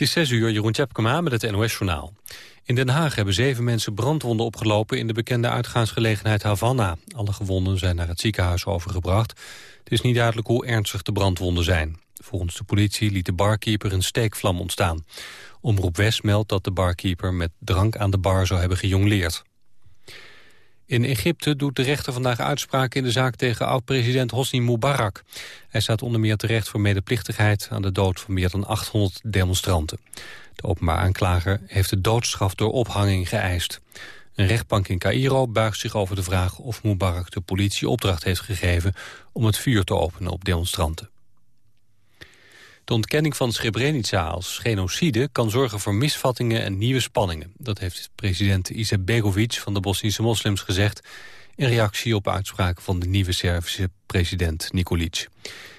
Het is 6 uur, Jeroen Tjepkema met het NOS-journaal. In Den Haag hebben zeven mensen brandwonden opgelopen... in de bekende uitgaansgelegenheid Havana. Alle gewonden zijn naar het ziekenhuis overgebracht. Het is niet duidelijk hoe ernstig de brandwonden zijn. Volgens de politie liet de barkeeper een steekvlam ontstaan. Omroep West meldt dat de barkeeper met drank aan de bar zou hebben gejongleerd. In Egypte doet de rechter vandaag uitspraak in de zaak tegen oud-president Hosni Mubarak. Hij staat onder meer terecht voor medeplichtigheid aan de dood van meer dan 800 demonstranten. De openbaar aanklager heeft de doodstraf door ophanging geëist. Een rechtbank in Cairo buigt zich over de vraag of Mubarak de politie opdracht heeft gegeven om het vuur te openen op demonstranten. De ontkenning van Srebrenica als genocide kan zorgen voor misvattingen en nieuwe spanningen. Dat heeft president Izetbegovic van de Bosnische moslims gezegd... in reactie op uitspraken van de nieuwe Servische president Nikolic.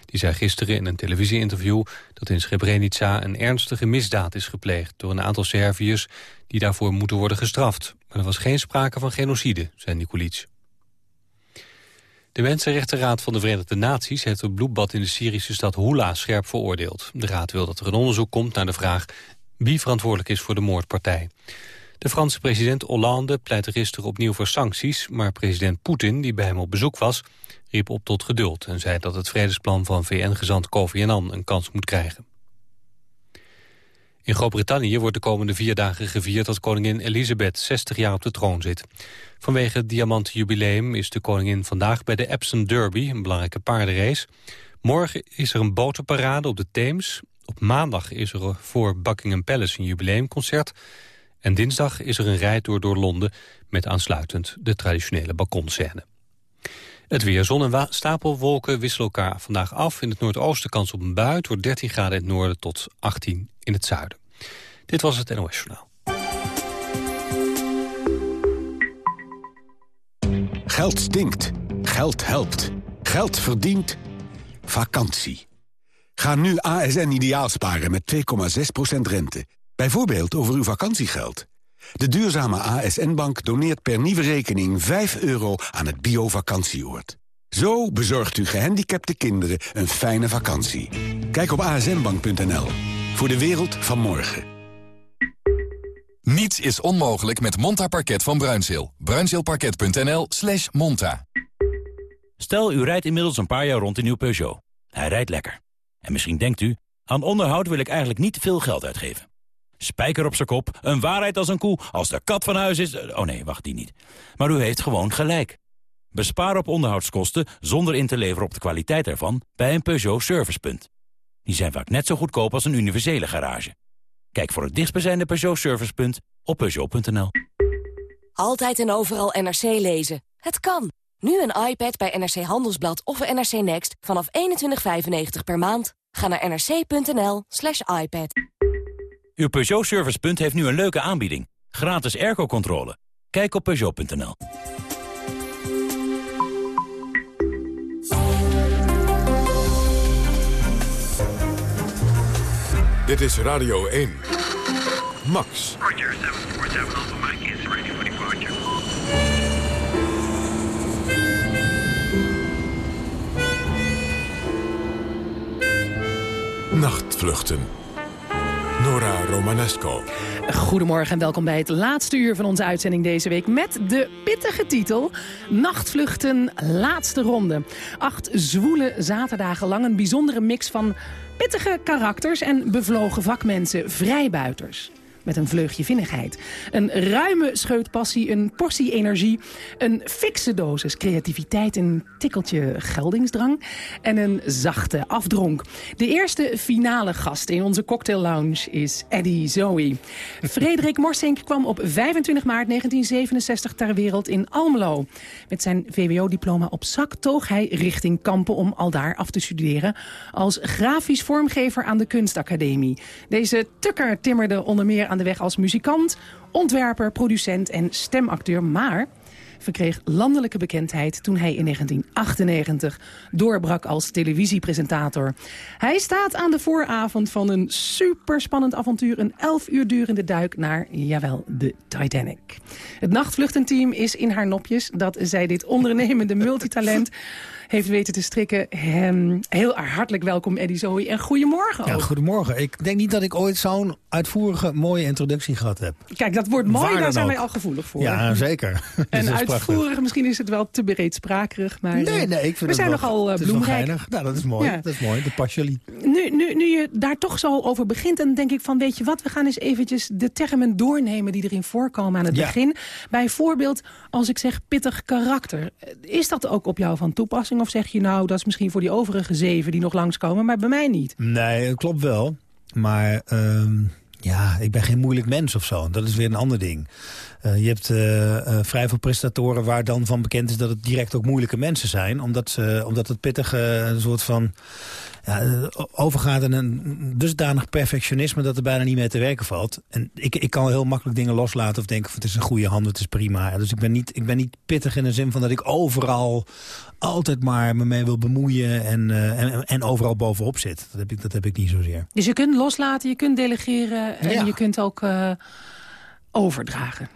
Die zei gisteren in een televisieinterview dat in Srebrenica een ernstige misdaad is gepleegd... door een aantal Serviërs die daarvoor moeten worden gestraft. Maar er was geen sprake van genocide, zei Nikolic. De Mensenrechtenraad van de Verenigde Naties heeft het bloedbad in de Syrische stad Hula scherp veroordeeld. De raad wil dat er een onderzoek komt naar de vraag wie verantwoordelijk is voor de moordpartij. De Franse president Hollande pleitte gisteren opnieuw voor sancties, maar president Poetin, die bij hem op bezoek was, riep op tot geduld en zei dat het vredesplan van VN-gezant Kofi Annan een kans moet krijgen. In Groot-Brittannië wordt de komende vier dagen gevierd dat koningin Elizabeth 60 jaar op de troon zit. Vanwege het diamantjubileum is de koningin vandaag bij de Epsom Derby, een belangrijke paardenrace. Morgen is er een botenparade op de Theems. Op maandag is er voor Buckingham Palace een jubileumconcert. En dinsdag is er een rijtour door Londen met aansluitend de traditionele balkonscène. Het weer, zon en stapelwolken wisselen elkaar vandaag af. In het noordoosten kans op een bui. Het 13 graden in het noorden tot 18 in het zuiden. Dit was het NOS Journaal. Geld stinkt. Geld helpt. Geld verdient. Vakantie. Ga nu ASN ideaal sparen met 2,6% rente. Bijvoorbeeld over uw vakantiegeld. De duurzame ASN-bank doneert per nieuwe rekening 5 euro aan het bio-vakantieoord. Zo bezorgt u gehandicapte kinderen een fijne vakantie. Kijk op asnbank.nl. Voor de wereld van morgen. Niets is onmogelijk met Monta Parket van Bruinzeel. Bruinzeelparket.nl slash monta. Stel, u rijdt inmiddels een paar jaar rond in uw Peugeot. Hij rijdt lekker. En misschien denkt u, aan onderhoud wil ik eigenlijk niet veel geld uitgeven. Spijker op zijn kop, een waarheid als een koe. Als de kat van huis is... Oh nee, wacht, die niet. Maar u heeft gewoon gelijk. Bespaar op onderhoudskosten zonder in te leveren op de kwaliteit ervan... bij een Peugeot Servicepunt. Die zijn vaak net zo goedkoop als een universele garage. Kijk voor het dichtstbijzijnde Peugeot Servicepunt op Peugeot.nl. Altijd en overal NRC lezen. Het kan. Nu een iPad bij NRC Handelsblad of NRC Next vanaf 21,95 per maand. Ga naar nrc.nl slash iPad. Uw Peugeot Servicepunt heeft nu een leuke aanbieding. Gratis airco-controle. Kijk op Peugeot.nl. Dit is Radio 1. Max. Roger, 747 Alpha Mike is ready for departure. Nachtvluchten. Nora Romanesco. Goedemorgen en welkom bij het laatste uur van onze uitzending deze week... met de pittige titel Nachtvluchten Laatste Ronde. Acht zwoele zaterdagen lang een bijzondere mix van pittige karakters... en bevlogen vakmensen, vrijbuiters met een vleugje vinnigheid. Een ruime scheut passie, een portie energie, een fikse dosis creativiteit, een tikkeltje geldingsdrang en een zachte afdronk. De eerste finale gast in onze cocktail lounge is Eddie Zoe. Frederik Morsink kwam op 25 maart 1967 ter wereld in Almelo. Met zijn VWO-diploma op zak toog hij richting Kampen om al daar af te studeren als grafisch vormgever aan de Kunstacademie. Deze tukker timmerde onder meer aan de weg als muzikant, ontwerper, producent en stemacteur. Maar verkreeg landelijke bekendheid toen hij in 1998 doorbrak als televisiepresentator. Hij staat aan de vooravond van een superspannend avontuur, een elf uur durende duik naar, jawel, de Titanic. Het nachtvluchtenteam is in haar nopjes dat zij dit ondernemende multitalent heeft weten te strikken. Hem, heel hartelijk welkom, Eddie Zoe. En goedemorgen Ja, goedemorgen. Ik denk niet dat ik ooit zo'n uitvoerige, mooie introductie gehad heb. Kijk, dat wordt mooi, daar zijn ook. wij al gevoelig voor. Ja, zeker. En uitvoerig, misschien is het wel te breedsprakerig, maar Nee, eh, nee, ik vind we het zijn wel, nogal wel bloemrijk. Nou, dat is mooi. Ja. Dat is mooi. Dat past jullie. Nu, nu, nu je daar toch zo over begint, dan denk ik van, weet je wat, we gaan eens eventjes de termen doornemen die erin voorkomen aan het Ja. begin. Bijvoorbeeld, als ik zeg pittig karakter, is dat ook op jou van toepassing? Of zeg je nou, dat is misschien voor die overige zeven die nog langskomen, maar bij mij niet? Nee, dat klopt wel. Maar ehm, ja, ik ben geen moeilijk mens of zo. Dat is weer een ander ding. Eh, je hebt eh, eh, vrij veel presentatoren waar dan van bekend is dat het direct ook moeilijke mensen zijn. Omdat, ze, omdat het pittige een soort van ja, overgaat in een dusdanig perfectionisme dat er bijna niet meer te werken valt. En ik, ik kan heel makkelijk dingen loslaten of denken van het is een goede hand, het is prima. Dus ik ben, niet, ik ben niet pittig in de zin van dat ik overal altijd maar me mee wil bemoeien en, en, en overal bovenop zit. Dat heb, ik, dat heb ik niet zozeer. Dus je kunt loslaten, je kunt delegeren en Ja. je kunt ook eh, overdragen.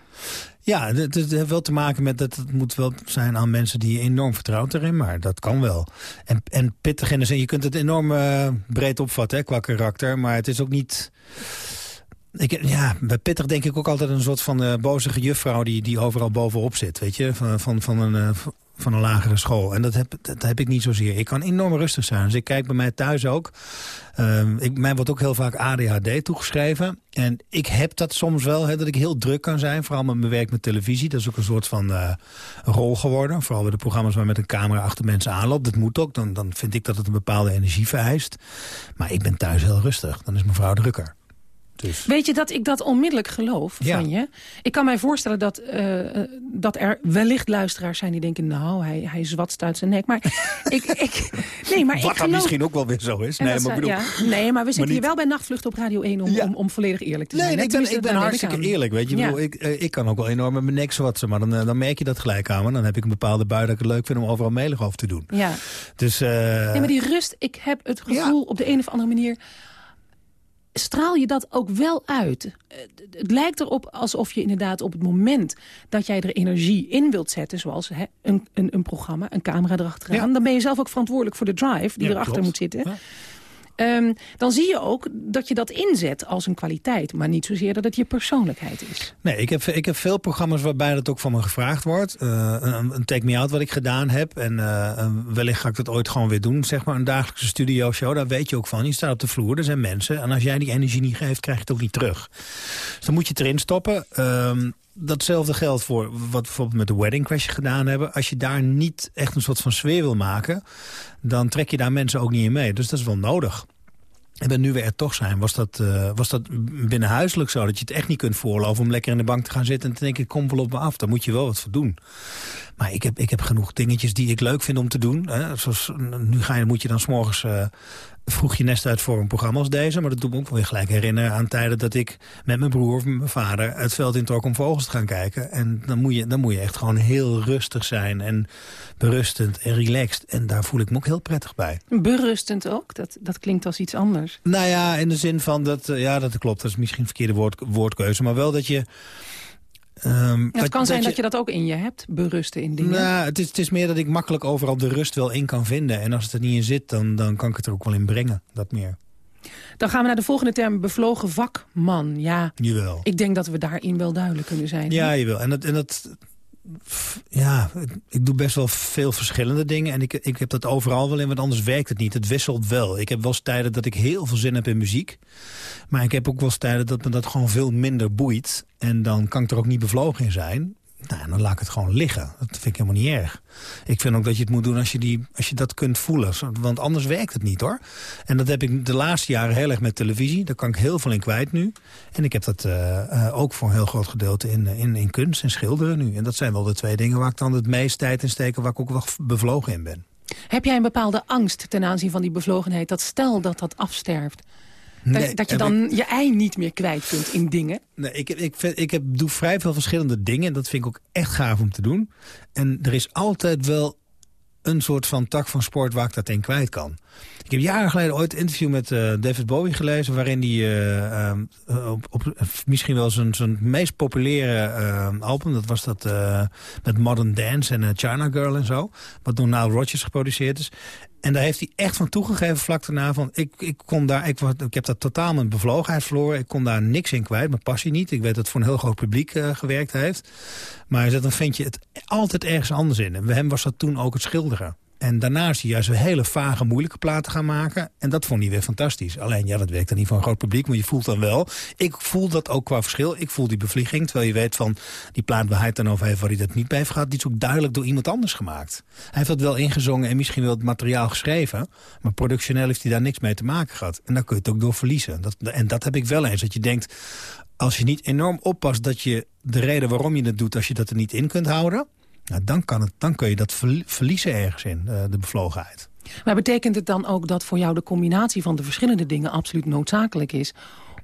Ja, het, heeft wel te maken met dat het moet wel zijn aan mensen die je enorm vertrouwt erin, maar dat kan wel. En, en pittig in de zin, je kunt het enorm eh, breed opvatten hè, qua karakter, maar het is ook niet... Ik, ja, bij pittig denk ik ook altijd een soort van eh bozige juffrouw die, die overal bovenop zit, weet je, van, van, van, een, eh, van een lagere school. En dat heb, dat heb ik niet zozeer. Ik kan enorm rustig zijn. Dus ik kijk bij mij thuis ook. Ehm, ik, mij wordt ook heel vaak ADHD toegeschreven. En ik heb dat soms wel, hè, dat ik heel druk kan zijn. Vooral met mijn werk met televisie. Dat is ook een soort van eh, rol geworden. Vooral bij de programma's waar met een camera achter mensen aanloopt. Dat moet ook. Dan, dan vind ik dat het een bepaalde energie vereist. Maar ik ben thuis heel rustig. Dan is mijn vrouw drukker. Dus. Weet je dat ik dat onmiddellijk geloof Ja. van je? Ik kan mij voorstellen dat, eh, eh, dat er wellicht luisteraars zijn die denken... nou, hij, hij zwatst uit zijn nek. Maar ik, ik, nee, maar ik Wat dan geloof... misschien ook wel weer zo is. Nee, dat maar ik zou- bedoel... ja, nee, maar we zitten hier wel bij Nachtvlucht op Radio 1 om, Ja. om, om volledig eerlijk te zijn. nee, ik ben, ik ben ik hartstikke eerlijk. Weet je, Ik bedoel, ik, eh, ik kan ook wel enorm met mijn nek zwatsen. Maar dan, dan merk je dat gelijk aan me. Dan heb ik een bepaalde bui dat ik het leuk vind om overal melig over te doen. Ja. Dus, Nee, maar die rust, ik heb het gevoel op de een of andere manier... straal je dat ook wel uit. Eh, Het lijkt erop alsof je inderdaad op het moment... dat jij er energie in wilt zetten, zoals hè, een, een, een programma, een camera erachteraan... Ja. dan ben je zelf ook verantwoordelijk voor de drive die Ja, erachter klopt. moet zitten. Ja. Ehm, dan zie je ook dat je dat inzet als een kwaliteit... maar niet zozeer dat het je persoonlijkheid is. Nee, ik heb, ik heb veel programma's waarbij dat ook van me gevraagd wordt. Eh, een, Take Me Out wat ik gedaan heb. En eh, wellicht ga ik dat ooit gewoon weer doen. Zeg maar een dagelijkse studioshow. Daar weet je ook van. Je staat op de vloer, er zijn mensen. En als jij die energie niet geeft, krijg je het ook niet terug. Dus dan moet je het erin stoppen. Ehm, datzelfde geldt voor wat we bijvoorbeeld met de Wedding Crash gedaan hebben. Als je daar niet echt een soort van sfeer wil maken... dan trek je daar mensen ook niet in mee. Dus dat is wel nodig. En nu we er toch zijn, was dat, eh, was dat binnenhuiselijk zo... dat je het echt niet kunt voorloven om lekker in de bank te gaan zitten... en te denken, kom wel op me af. Daar moet je wel wat voor doen. Maar ik heb, ik heb genoeg dingetjes die ik leuk vind om te doen. Hè. Zoals, nu ga je, moet je dan s'morgens eh, vroeg je nest uit voor een programma als deze. Maar dat doet me ook wel weer gelijk herinneren aan tijden dat ik met mijn broer of mijn vader het veld introk om vogels te gaan kijken. En dan moet je, dan moet je echt gewoon heel rustig zijn en berustend en relaxed. En daar voel ik me ook heel prettig bij. Berustend ook, dat, dat klinkt als iets anders. Nou ja, in de zin van dat, eh, ja, dat klopt. Dat is misschien een verkeerde woord, woordkeuze. Maar wel dat je. Ehm, het kan zijn dat je dat ook in je hebt, berusten in dingen. Nou, het is, het is meer dat ik makkelijk overal de rust wel in kan vinden. En als het er niet in zit, dan, dan kan ik het er ook wel in brengen. Dat meer. Dan gaan we naar de volgende term, bevlogen vakman. Ja, Jawel. ik denk dat we daarin wel duidelijk kunnen zijn. Ja, jawel. En dat, en dat ja, ik doe best wel veel verschillende dingen. En ik, ik heb dat overal wel in, want anders werkt het niet. Het wisselt wel. Ik heb wel tijden dat ik heel veel zin heb in muziek. Maar ik heb ook wel tijden dat me dat gewoon veel minder boeit. En dan kan ik er ook niet bevlogen in zijn. Nou, dan laat ik het gewoon liggen. Dat vind ik helemaal niet erg. Ik vind ook dat je het moet doen als je, die, als je dat kunt voelen. Want anders werkt het niet, hoor. En dat heb ik de laatste jaren heel erg met televisie. Daar kan ik heel veel in kwijt nu. En ik heb dat eh, eh, ook voor een heel groot gedeelte in, eh, in, in kunst en schilderen nu. En dat zijn wel de twee dingen waar ik dan het meest tijd in steek... waar ik ook wel bevlogen in ben. Heb jij een bepaalde angst ten aanzien van die bevlogenheid? Dat stel dat dat afsterft. Dat, Nee, dat je dan je ei niet meer kwijt kunt in dingen. Nee, ik, ik, vind- ik heb, doe vrij veel verschillende dingen. En dat vind ik ook echt gaaf om te doen. En er is altijd wel een soort van tak van sport waar ik dat in kwijt kan. Ik heb jaren geleden ooit een interview met eh, David Bowie gelezen... waarin hij eh, ehm, eh, op, op, misschien wel zijn, zijn meest populaire album... dat was dat met Modern Dance en China Girl en zo... wat door Nile Rodgers geproduceerd is. En daar heeft hij echt van toegegeven vlak daarna. Van, ik, ik, kon daar, ik, ik heb dat totaal mijn bevlogenheid verloren. Ik kon daar niks in kwijt, mijn passie niet. Ik weet dat het voor een heel groot publiek uh, gewerkt heeft. Maar dan vind je het altijd ergens anders in. En bij hem was dat toen ook het schilderen. En daarna is hij juist weer hele vage, moeilijke platen gaan maken. En dat vond hij weer fantastisch. Alleen, ja, dat werkt dan niet voor een groot publiek, maar je voelt dan wel. Ik voel dat ook qua verschil. Ik voel die bevlieging, terwijl je weet van die plaat waar hij het dan over heeft... waar hij dat niet bij heeft gehad, die is ook duidelijk door iemand anders gemaakt. Hij heeft dat wel ingezongen en misschien wel het materiaal geschreven... maar productioneel heeft hij daar niks mee te maken gehad. En daar kun je het ook door verliezen. En dat heb ik wel eens, dat je denkt... als je niet enorm oppast dat je de reden waarom je het doet... als je dat er niet in kunt houden nou, dan, kan het, dan kun je dat verliezen ergens in, uh, de bevlogenheid. Maar betekent het dan ook dat voor jou de combinatie van de verschillende dingen absoluut noodzakelijk is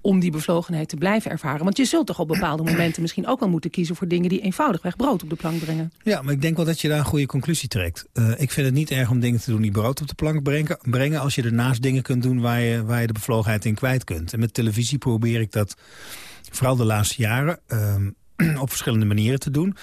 om die bevlogenheid te blijven ervaren? Want je zult toch op bepaalde momenten misschien ook wel moeten kiezen... voor dingen die eenvoudigweg brood op de plank brengen. Ja, maar ik denk wel dat je daar een goede conclusie trekt. Uh, ik vind het niet erg om dingen te doen die brood op de plank brengen... brengen als je ernaast dingen kunt doen waar je, waar je de bevlogenheid in kwijt kunt. En met televisie probeer ik dat vooral de laatste jaren... Uh, op verschillende manieren te doen.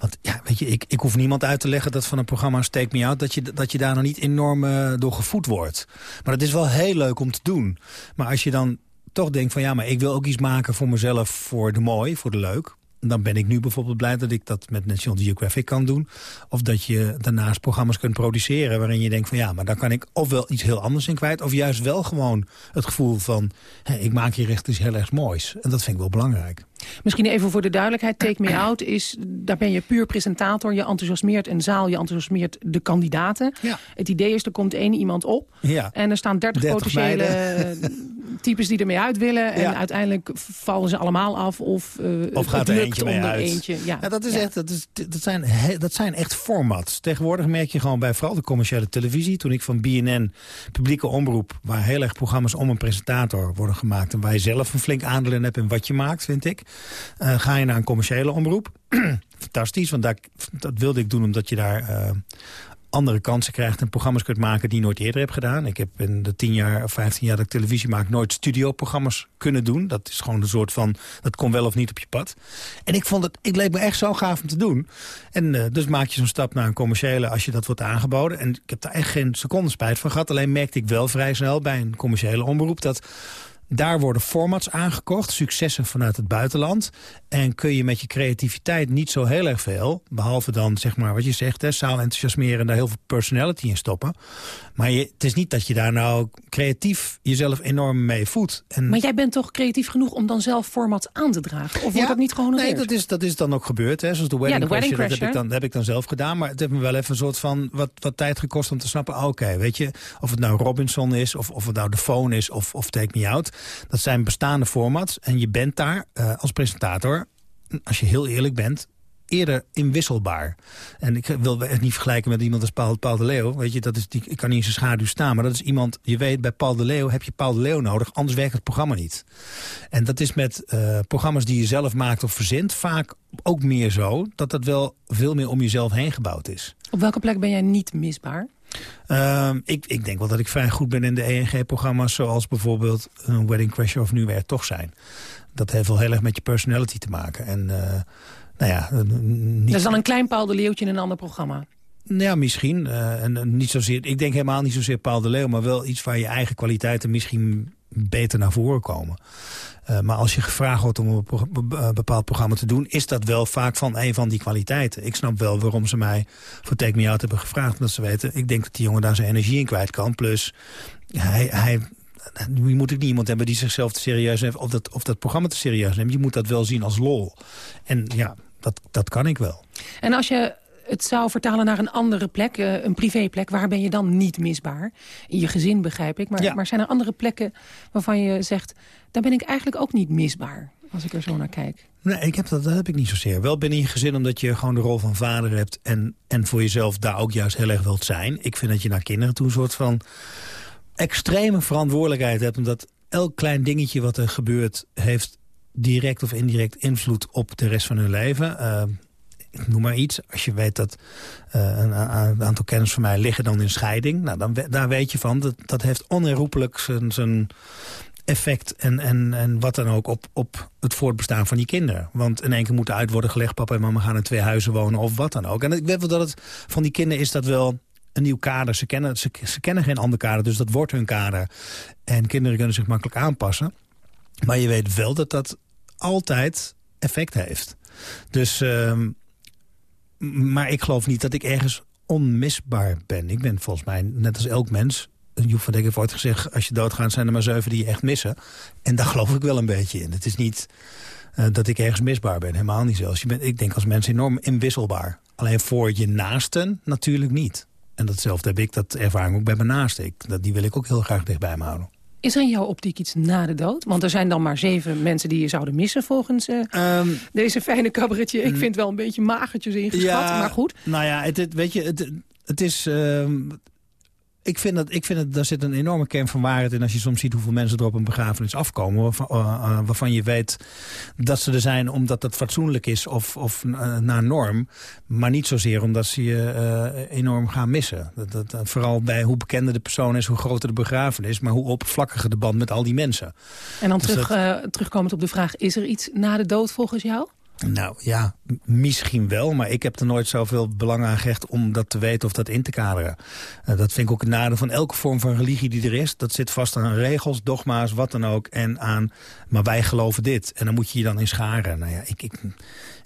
Want ja, weet je, ik, ik hoef niemand uit te leggen dat van een programma Take Me Out... dat je, dat je daar nog niet enorm uh, door gevoed wordt. Maar het is wel heel leuk om te doen. Maar als je dan toch denkt van ja, maar ik wil ook iets maken voor mezelf... voor de mooi, voor de leuk dan ben ik nu bijvoorbeeld blij dat ik dat met National Geographic kan doen. Of dat je daarnaast programma's kunt produceren waarin je denkt van ja, maar dan kan ik ofwel iets heel anders in kwijt. Of juist wel gewoon het gevoel van ik maak hier echt iets heel erg moois. En dat vind ik wel belangrijk. Misschien even voor de duidelijkheid. Take Me Out is, daar ben je puur presentator. Je enthousiasmeert een zaal, je enthousiasmeert de kandidaten. Ja. Het idee is, er komt één iemand op. Ja. En er staan 30, 30 potentiële types die ermee uit willen. En uiteindelijk vallen ze allemaal af. Of, uh, of gaat er eentje mee uit. Eentje. Ja. dat, is echt, dat, is, dat, zijn, dat zijn echt formats. Tegenwoordig merk je gewoon bij vooral de commerciële televisie. Toen ik van BNN, publieke omroep... waar heel erg programma's om een presentator worden gemaakt... en waar je zelf een flink aandeel in hebt in wat je maakt, vind ik... Uh, ga je naar een commerciële omroep. Fantastisch, want dat wilde ik doen omdat je daar uh, andere kansen krijgt... en programma's kunt maken die je nooit eerder heb gedaan. Ik heb in de tien jaar of vijftien jaar dat ik televisie maak... nooit studioprogramma's kunnen doen. Dat is gewoon een soort van, dat komt wel of niet op je pad. En ik vond het, ik leek me echt zo gaaf om te doen. En uh, dus maak je zo'n stap naar een commerciële als je dat wordt aangeboden. En ik heb daar echt geen seconde spijt van gehad. Alleen merkte ik wel vrij snel bij een commerciële omroep... dat daar worden formats aangekocht, successen vanuit het buitenland. En kun je met je creativiteit niet zo heel erg veel... behalve dan, zeg maar, wat je zegt, hè, zaal enthousiasmeren... en daar heel veel personality in stoppen. Maar je, het is niet dat je daar nou creatief jezelf enorm mee voedt. En... Maar jij bent toch creatief genoeg om dan zelf formats aan te dragen? Of wordt dat niet gewoon Nee, dat is, dat is dan ook gebeurd. Hè. Zoals de Wedding, ja, de wedding Crasher, dat heb, ik dan, heb ik dan zelf gedaan. Maar het heeft me wel even een soort van wat, wat tijd gekost om te snappen... Ah, oké, weet je, of het nou Robinson is, of, of het nou de phone is, of, of Take Me Out... Dat zijn bestaande formats en je bent daar uh, als presentator, als je heel eerlijk bent, eerder inwisselbaar. En ik wil het niet vergelijken met iemand als Paul, Paul de Leeuw. Weet je, dat is, die, ik kan niet in zijn schaduw staan. Maar dat is iemand, je weet, bij Paul de Leeuw heb je Paul de Leeuw nodig. Anders werkt het programma niet. En dat is met uh, programma's die je zelf maakt of verzint... vaak ook meer zo, dat dat wel veel meer om jezelf heen gebouwd is. Op welke plek ben jij niet misbaar? Uh, ik, ik denk wel dat ik vrij goed ben in de ENG-programma's... zoals bijvoorbeeld een Wedding Crasher of Nu weer toch zijn. Dat heeft wel heel erg met je personality te maken. En, uh, nou ja, niet... Dat is dan een klein Paul de Leeuwtje in een ander programma? Nou ja, misschien. Uh, en, niet zozeer, ik denk helemaal niet zozeer Paul de Leeuw... maar wel iets waar je eigen kwaliteiten misschien beter naar voren komen. Uh, maar als je gevraagd wordt om een bepaald programma te doen... is dat wel vaak van een van die kwaliteiten. Ik snap wel waarom ze mij voor Take Me Out hebben gevraagd. Omdat ze weten, ik denk dat die jongen daar zijn energie in kwijt kan. Plus, hij, hij, nu moet ik niet iemand hebben die zichzelf te serieus neemt... of dat, of dat programma te serieus neemt. Je moet dat wel zien als lol. En ja, dat, dat kan ik wel. En als je het zou vertalen naar een andere plek, uh, een privéplek... waar ben je dan niet misbaar? In je gezin begrijp ik. Maar, maar zijn er andere plekken waarvan je zegt... daar ben ik eigenlijk ook niet misbaar, als ik er zo naar kijk? Nee, ik heb dat, dat heb ik niet zozeer. Wel binnen je gezin omdat je gewoon de rol van vader hebt... en, en voor jezelf daar ook juist heel erg wilt zijn. Ik vind dat je naar kinderen toe een soort van extreme verantwoordelijkheid hebt... omdat elk klein dingetje wat er gebeurt... heeft direct of indirect invloed op de rest van hun leven... Uh, noem maar iets. Als je weet dat uh, een, een, aantal kennis van mij liggen dan in scheiding... Nou, dan, daar weet je van, dat, dat heeft onherroepelijk zijn, effect en, en, en wat dan ook op, op het voortbestaan van die kinderen. Want in één keer moet uit worden gelegd... papa en mama gaan in twee huizen wonen of wat dan ook. En ik weet wel dat het van die kinderen is dat wel een nieuw kader. Ze kennen, ze, ze kennen geen ander kader, dus dat wordt hun kader. En kinderen kunnen zich makkelijk aanpassen. Maar je weet wel dat dat altijd effect heeft. Dus, ehm, maar ik geloof niet dat ik ergens onmisbaar ben. Ik ben volgens mij, net als elk mens... Joep van Dijk heeft ooit gezegd... als je doodgaat zijn er maar zeven die je echt missen. En daar geloof ik wel een beetje in. Het is niet uh, dat ik ergens misbaar ben. Helemaal niet zelfs. Je bent, ik denk als mens enorm inwisselbaar. Alleen voor je naasten natuurlijk niet. En datzelfde heb ik, dat ervaring ook bij mijn naasten. Ik, dat, die wil ik ook heel graag dichtbij me houden. Is er in jouw optiek iets na de dood? Want er zijn dan maar zeven mensen die je zouden missen volgens uh, um, deze fijne cabaretje. Ik vind het wel een beetje magertjes ingeschat, ja, maar goed. Nou ja, het, het weet je, het, het is... Uh, ik vind, dat, ik vind dat daar zit een enorme kern van waarheid in... als je soms ziet hoeveel mensen er op een begrafenis afkomen... waarvan, uh, uh, waarvan je weet dat ze er zijn omdat het fatsoenlijk is of, of uh, naar norm... maar niet zozeer omdat ze je enorm gaan missen. Dat, dat, vooral bij hoe bekender de persoon is, hoe groter de begrafenis... maar hoe oppervlakkiger de band met al die mensen. En dan dus terug, dat... terugkomend op de vraag, is er iets na de dood volgens jou? Nou ja, misschien wel, maar ik heb er nooit zoveel belang aan gehecht om dat te weten of dat in te kaderen. Uh, dat vind ik ook het nadeel van elke vorm van religie die er is. Dat zit vast aan regels, dogma's, wat dan ook. En aan, maar wij geloven dit. En dan moet je je dan in scharen. Nou ja, ik, ik, ik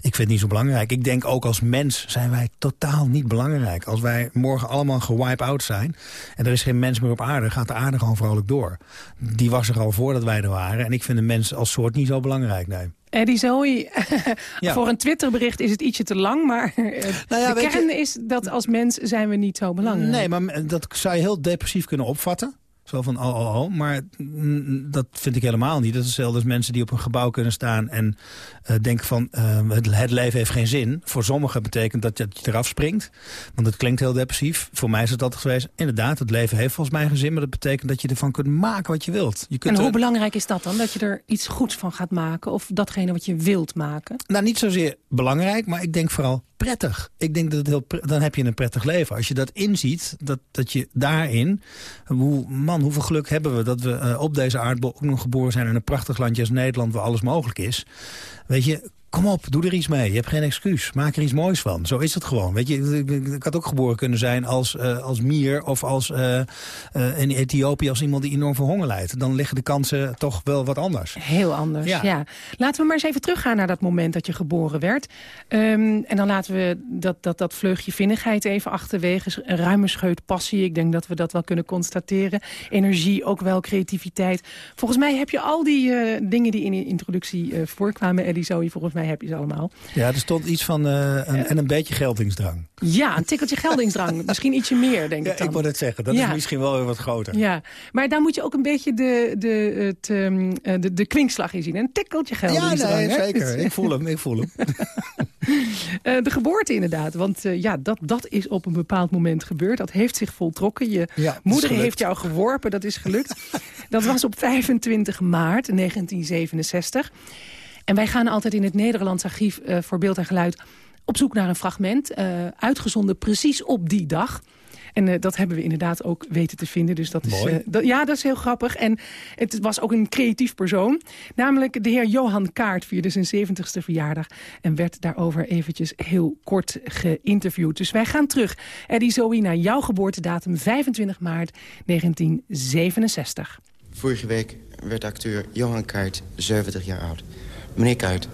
vind het niet zo belangrijk. Ik denk ook als mens zijn wij totaal niet belangrijk. Als wij morgen allemaal gewipe out zijn... en er is geen mens meer op aarde, gaat de aarde gewoon vrolijk door. Die was er al voordat wij er waren. En ik vind de mens als soort niet zo belangrijk, nee. Eddie Zoe, ja. voor een Twitterbericht is het ietsje te lang... maar nou ja, de kern je... is dat als mens zijn we niet zo belangrijk. Nee, maar dat zou je heel depressief kunnen opvatten. Zo van, oh, oh, oh. Maar dat vind ik helemaal niet. Dat is hetzelfde als mensen die op een gebouw kunnen staan... en uh, denken van, uh, het, het, leven heeft geen zin. Voor sommigen betekent dat je, dat je eraf springt. Want het klinkt heel depressief. Voor mij is het altijd geweest, inderdaad, het leven heeft volgens mij geen zin... maar dat betekent dat je ervan kunt maken wat je wilt. Je kunt en hoe er... belangrijk is dat dan? Dat je er iets goeds van gaat maken? Of datgene wat je wilt maken? Nou, niet zozeer belangrijk, maar ik denk vooral prettig. Ik denk dat het heel dan heb je een prettig leven. Als je dat inziet, dat, dat je daarin... Hoe, man, hoeveel geluk hebben we dat we uh, op deze aardbol ook nog geboren zijn... in een prachtig landje als Nederland waar alles mogelijk is. Weet je, kom op, doe er iets mee. Je hebt geen excuus. Maak er iets moois van. Zo is het gewoon. Weet je, ik, had ook geboren kunnen zijn als, uh, als mier of als uh, uh, in Ethiopië als iemand die enorm van honger lijdt. Dan liggen de kansen toch wel wat anders. Heel anders, ja. ja. Laten we maar eens even teruggaan naar dat moment dat je geboren werd. Um, en dan laten we dat, dat, dat vleugje vinnigheid even achterwege. Een ruime scheut passie. Ik denk dat we dat wel kunnen constateren. Energie, ook wel creativiteit. Volgens mij heb je al die dingen die in de introductie voorkwamen, Eddie Zoe, volgens mij heb je ze allemaal. Ja, er stond iets van uh, een, en een beetje geldingsdrang. Ja, een tikkeltje geldingsdrang. misschien ietsje meer, denk ja, ik dan. Ik wou het zeggen, dat ja. is misschien wel weer wat groter. Ja, maar daar moet je ook een beetje de, de, het, um, de, de kwinkslag in zien. Een tikkeltje geldingsdrang. Ja, nee, zeker. ik voel hem, ik voel hem. uh, de geboorte inderdaad, want ja, dat, dat is op een bepaald moment gebeurd. Dat heeft zich voltrokken. Je ja, moeder heeft jou geworpen, dat is gelukt. dat was op 25 maart 1967. En wij gaan altijd in het Nederlands archief uh, voor beeld en geluid op zoek naar een fragment. Uh, uitgezonden precies op die dag. En uh, dat hebben we inderdaad ook weten te vinden. Dus dat Mooi. is, dat, ja, dat is heel grappig. En het was ook een creatief persoon. Namelijk de heer Johan Kaart vierde zijn 70ste verjaardag. En werd daarover eventjes heel kort geïnterviewd. Dus wij gaan terug, Eddie Zoe, naar jouw geboortedatum 25 maart 1967. Vorige week werd acteur Johan Kaart 70 jaar oud. Meneer Kuit,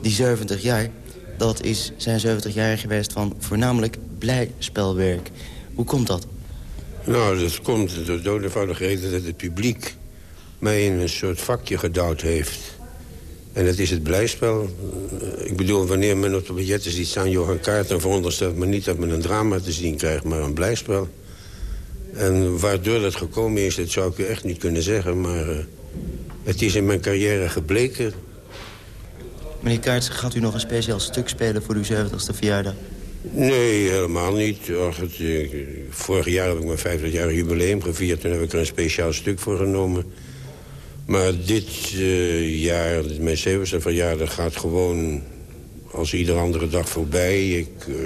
die 70 jaar, dat is zijn 70 jaar geweest van voornamelijk blijspelwerk. Hoe komt dat? Nou, dat komt door de eenvoudige reden dat het publiek mij in een soort vakje gedouwd heeft. En dat is het blijspel. Ik bedoel, wanneer men op de biljetten ziet staan Johan Kaart... dan veronderstelt men niet dat men een drama te zien krijgt, maar een blijspel. En waardoor dat gekomen is, dat zou ik u echt niet kunnen zeggen. Maar uh, het is in mijn carrière gebleken Meneer Kaarts, gaat u nog een speciaal stuk spelen voor uw 70ste verjaardag? Nee, helemaal niet. Het, eh, vorig jaar heb ik mijn 50-jarig jubileum gevierd... en heb ik er een speciaal stuk voor genomen. Maar dit uh, jaar, mijn 70ste verjaardag, gaat gewoon als iedere andere dag voorbij. Ik, uh,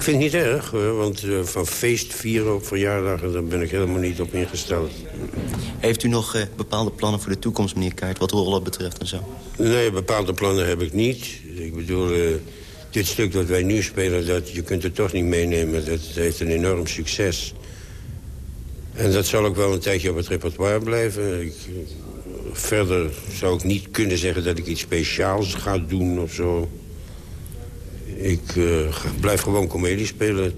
ik vind het niet erg, hoor, want uh, van feest vieren op verjaardagen... daar ben ik helemaal niet op ingesteld. Heeft u nog uh, bepaalde plannen voor de toekomst, meneer Kaart... wat rollen betreft en zo? Nee, bepaalde plannen heb ik niet. Ik bedoel, uh, dit stuk dat wij nu spelen, dat, je kunt het toch niet meenemen. Dat, heeft een enorm succes. En dat zal ook wel een tijdje op het repertoire blijven. Ik, verder zou ik niet kunnen zeggen dat ik iets speciaals ga doen of zo. Ik uh, blijf gewoon comedie spelen.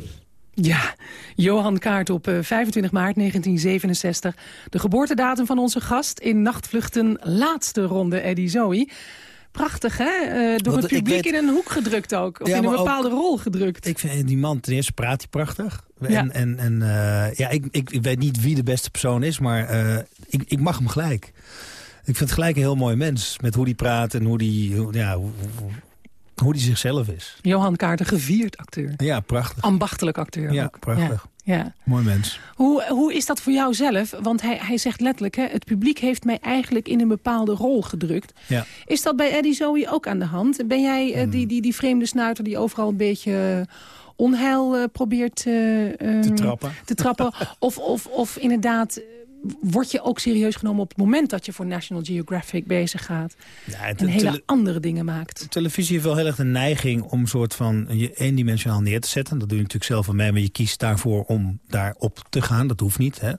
Ja, Johan Kaart op 25 eh, maart 1967. De geboortedatum van onze gast in Nachtvluchten laatste ronde Eddie Zoe. Prachtig, hè? Uh, door het publiek in een hoek gedrukt ook. Of in een bepaalde rol gedrukt. Ik vind die man, ten eerste praat hij prachtig. En, ja. en, en uh, ja, ik, ik, ik, weet niet wie de beste persoon is, maar uh, ik, ik mag hem gelijk. Ik vind het gelijk een heel mooi mens. Met hoe hij praat en hoe die, ja, hoe, hoe die zichzelf is. Johan Kaarten, gevierd acteur. Ja, prachtig. Ambachtelijk acteur Ja, ook. prachtig. Ja. Mooi mens. Hoe, hoe is dat voor jou zelf? Want hij, hij zegt letterlijk, hè, het publiek heeft mij eigenlijk in een bepaalde rol gedrukt. Ja. Is dat bij Eddie Zoe ook aan de hand? Ben jij uh, die, die, die vreemde snuiter die overal een beetje onheil uh, probeert uh, te trappen? Te trappen of, of, of inderdaad word je ook serieus genomen op het moment dat je voor National Geographic bezig gaat. Ja, en hele andere dingen maakt. Televisie heeft wel heel erg de neiging om een soort van je eendimensionaal neer te zetten. Dat doe je natuurlijk zelf van mij, maar je kiest daarvoor om daarop te gaan. Dat hoeft niet. Hè?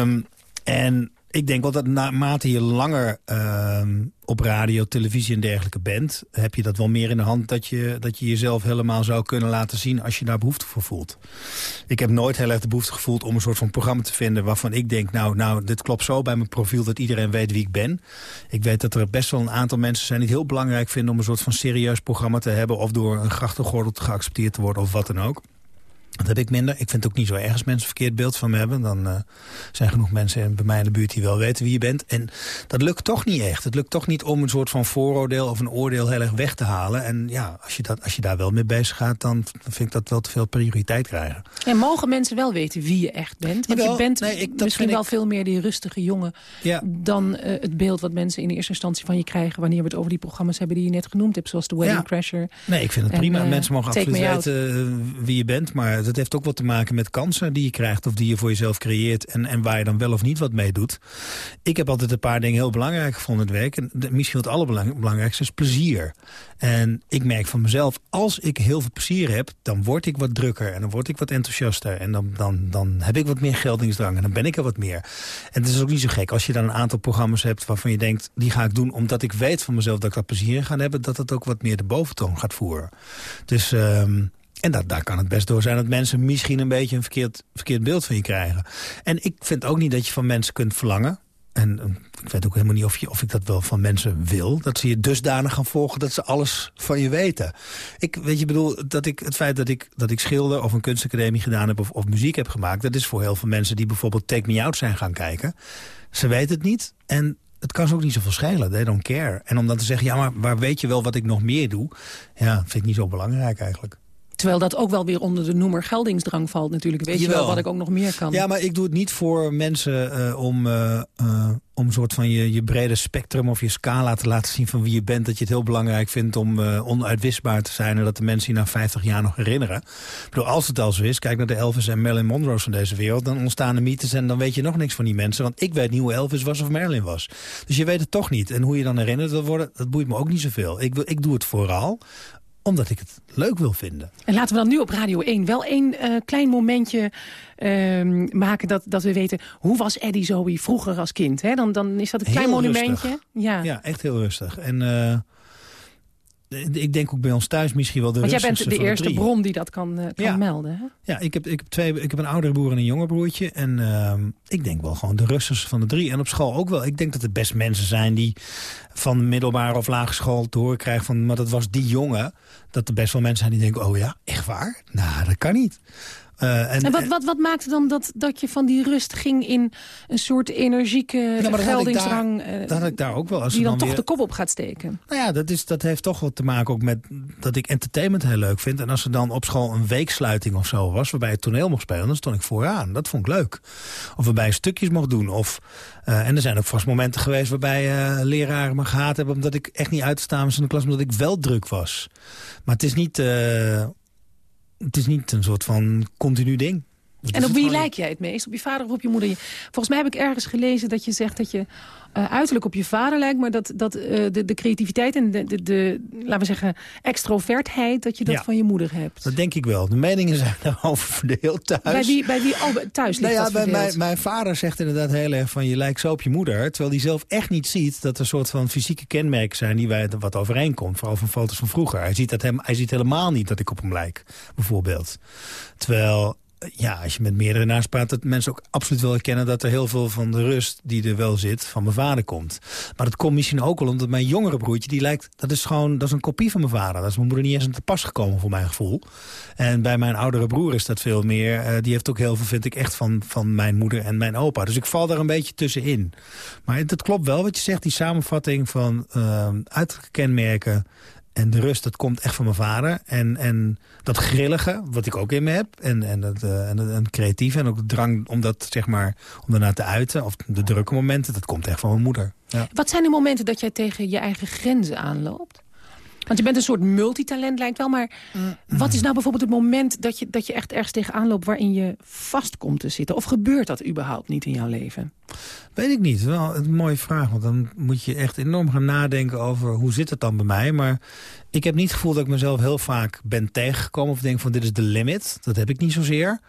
Um, en ik denk wel dat naarmate je langer uh, op radio, televisie en dergelijke bent... heb je dat wel meer in de hand dat je, dat je jezelf helemaal zou kunnen laten zien... als je daar behoefte voor voelt. Ik heb nooit heel erg de behoefte gevoeld om een soort van programma te vinden... waarvan ik denk, nou, nou dit klopt zo bij mijn profiel dat iedereen weet wie ik ben. Ik weet dat er best wel een aantal mensen zijn die het heel belangrijk vinden... om een soort van serieus programma te hebben... of door een grachtengordel geaccepteerd te worden of wat dan ook. Dat heb ik minder. Ik vind het ook niet zo erg als mensen een verkeerd beeld van me hebben. Dan uh, zijn genoeg mensen bij mij in de buurt die wel weten wie je bent. En dat lukt toch niet echt. Het lukt toch niet om een soort van vooroordeel of een oordeel heel erg weg te halen. En ja, als je, dat, als je daar wel mee bezig gaat, dan vind ik dat wel te veel prioriteit krijgen. En mogen mensen wel weten wie je echt bent? Want Jawel, je bent nee, ik, misschien wel ik... veel meer die rustige jongen... Ja. dan uh, het beeld wat mensen in de eerste instantie van je krijgen... wanneer we het over die programma's hebben die je net genoemd hebt. Zoals The Wedding ja. Crasher. Nee, ik vind het prima. En, uh, mensen mogen absoluut weten wie je bent. Maar dat heeft ook wat te maken met kansen die je krijgt... of die je voor jezelf creëert en, en waar je dan wel of niet wat mee doet. Ik heb altijd een paar dingen heel belangrijk gevonden in het werk. En misschien het allerbelangrijkste is plezier. En ik merk van mezelf, als ik heel veel plezier heb... dan word ik wat drukker en dan word ik wat enthousiaster. En dan, dan, dan heb ik wat meer geldingsdrang en dan ben ik er wat meer. En het is ook niet zo gek als je dan een aantal programma's hebt... waarvan je denkt, die ga ik doen omdat ik weet van mezelf... dat ik dat plezier in ga hebben, dat het ook wat meer de boventoon gaat voeren. Dus... Um, en dat, daar kan het best door zijn dat mensen misschien een beetje een verkeerd, verkeerd beeld van je krijgen. En ik vind ook niet dat je van mensen kunt verlangen. En ik weet ook helemaal niet of, je, of ik dat wel van mensen wil. Dat ze je dusdanig gaan volgen dat ze alles van je weten. Ik weet je bedoel, dat ik, het feit dat ik, dat ik schilder of een kunstacademie gedaan heb... Of, of muziek heb gemaakt, dat is voor heel veel mensen die bijvoorbeeld Take Me Out zijn gaan kijken. Ze weten het niet en het kan ze ook niet zoveel schelen. They don't care. En om dan te zeggen, ja, maar waar weet je wel wat ik nog meer doe? Ja, vind ik niet zo belangrijk eigenlijk. Terwijl dat ook wel weer onder de noemer geldingsdrang valt natuurlijk. Weet Jawel. je wel wat ik ook nog meer kan. Ja, maar ik doe het niet voor mensen uh, om, uh, uh, om een soort van je, je brede spectrum of je scala te laten zien van wie je bent. Dat je het heel belangrijk vindt om onuitwisbaar te zijn. En dat de mensen je na 50 jaar nog herinneren. Ik bedoel, als het al zo is, kijk naar de Elvis en Marilyn Monroe's van deze wereld. Dan ontstaan de mythes en dan weet je nog niks van die mensen. Want ik weet niet hoe Elvis was of Marilyn was. Dus je weet het toch niet. En hoe je dan herinnerd wil worden, dat boeit me ook niet zoveel. Ik, ik doe het vooral omdat ik het leuk wil vinden. En laten we dan nu op Radio 1 wel één uh, klein momentje uh, maken... Dat, dat we weten, hoe was Eddie Zoe vroeger als kind? Hè? Dan, dan is dat een klein monumentje. Ja. ja, echt heel rustig. En... Uh, ik denk ook bij ons thuis misschien wel de Want jij bent de eerste bron die dat kan, uh, kan ja. melden. Hè? Ja, ik heb, ik, heb twee, ik heb een oudere broer en een jonger broertje. En uh, ik denk wel gewoon de rustigste van de drie. En op school ook wel. Ik denk dat er best mensen zijn die van middelbare of lagere school te horen krijgen van... maar dat was die jongen. Dat er best wel mensen zijn die denken, oh ja, echt waar? Nou, dat kan niet. Uh, en, en, wat, wat, wat maakte dan dat, dat je van die rust ging in een soort energieke ja, geldingsdrang... Had dat had ik daar ook wel. Als die dan, dan toch weer... de kop op gaat steken. Nou ja, dat, is, dat heeft toch wat te maken ook met dat ik entertainment heel leuk vind. En als er dan op school een weeksluiting of zo was... waarbij het toneel mocht spelen, dan stond ik vooraan. Dat vond ik leuk. Of waarbij je stukjes mocht doen. Of, uh, en er zijn ook vast momenten geweest waarbij leraren me gehaat hebben... omdat ik echt niet uit te staan was in de klas, omdat ik wel druk was. Maar het is niet het is niet een soort van continu ding. En op wie lijk jij het meest? Op je vader of op je moeder? Volgens mij heb ik ergens gelezen dat je zegt dat je uh, uiterlijk op je vader lijkt... maar dat, dat uh, de, de, creativiteit en de, de, de, laten we zeggen, extrovertheid... dat je dat Ja. van je moeder hebt. Dat denk ik wel. De meningen zijn daarover verdeeld thuis. Bij wie, bij wie oh, thuis Nou ja, bij mijn, mijn vader zegt inderdaad heel erg van je lijkt zo op je moeder. Terwijl hij zelf echt niet ziet dat er soort van fysieke kenmerken zijn die wij wat overeenkomt. Vooral van foto's van vroeger. Hij ziet, dat hem, hij ziet helemaal niet dat ik op hem lijk, bijvoorbeeld. Terwijl, eh, ja, als je met meerdere naast praat, dat mensen ook absoluut wel herkennen dat er heel veel van de rust die er wel zit, van mijn vader komt. Maar dat komt misschien ook wel omdat mijn jongere broertje, die lijkt, dat is gewoon, dat is een kopie van mijn vader. Dat is mijn moeder niet eens aan te pas gekomen voor mijn gevoel. En bij mijn oudere broer is dat veel meer. eh, die heeft ook heel veel, vind ik, echt van, van mijn moeder en mijn opa. Dus ik val daar een beetje tussenin. Maar dat klopt wel wat je zegt, die samenvatting van uh, uiterlijke kenmerken en de rust, dat komt echt van mijn vader. En, en dat grillige, wat ik ook in me heb. En, en, dat, eh, en, het- en het creatieve. En ook de drang om dat, zeg maar, om daarna te uiten. Of de drukke momenten, dat komt echt van mijn moeder. Wat zijn de momenten dat jij tegen je eigen grenzen aanloopt? Want je bent een soort multitalent, lijkt wel. Maar wat is nou bijvoorbeeld het moment dat je, dat je echt ergens tegenaan loopt... waarin je vast komt te zitten? Of gebeurt dat überhaupt niet in jouw leven? Weet ik niet. Wel een mooie vraag. Want dan moet je echt enorm gaan nadenken over hoe zit het dan bij mij. Maar ik heb niet het gevoel dat ik mezelf heel vaak ben tegengekomen. Of denk van dit is de limit. Dat heb ik niet zozeer.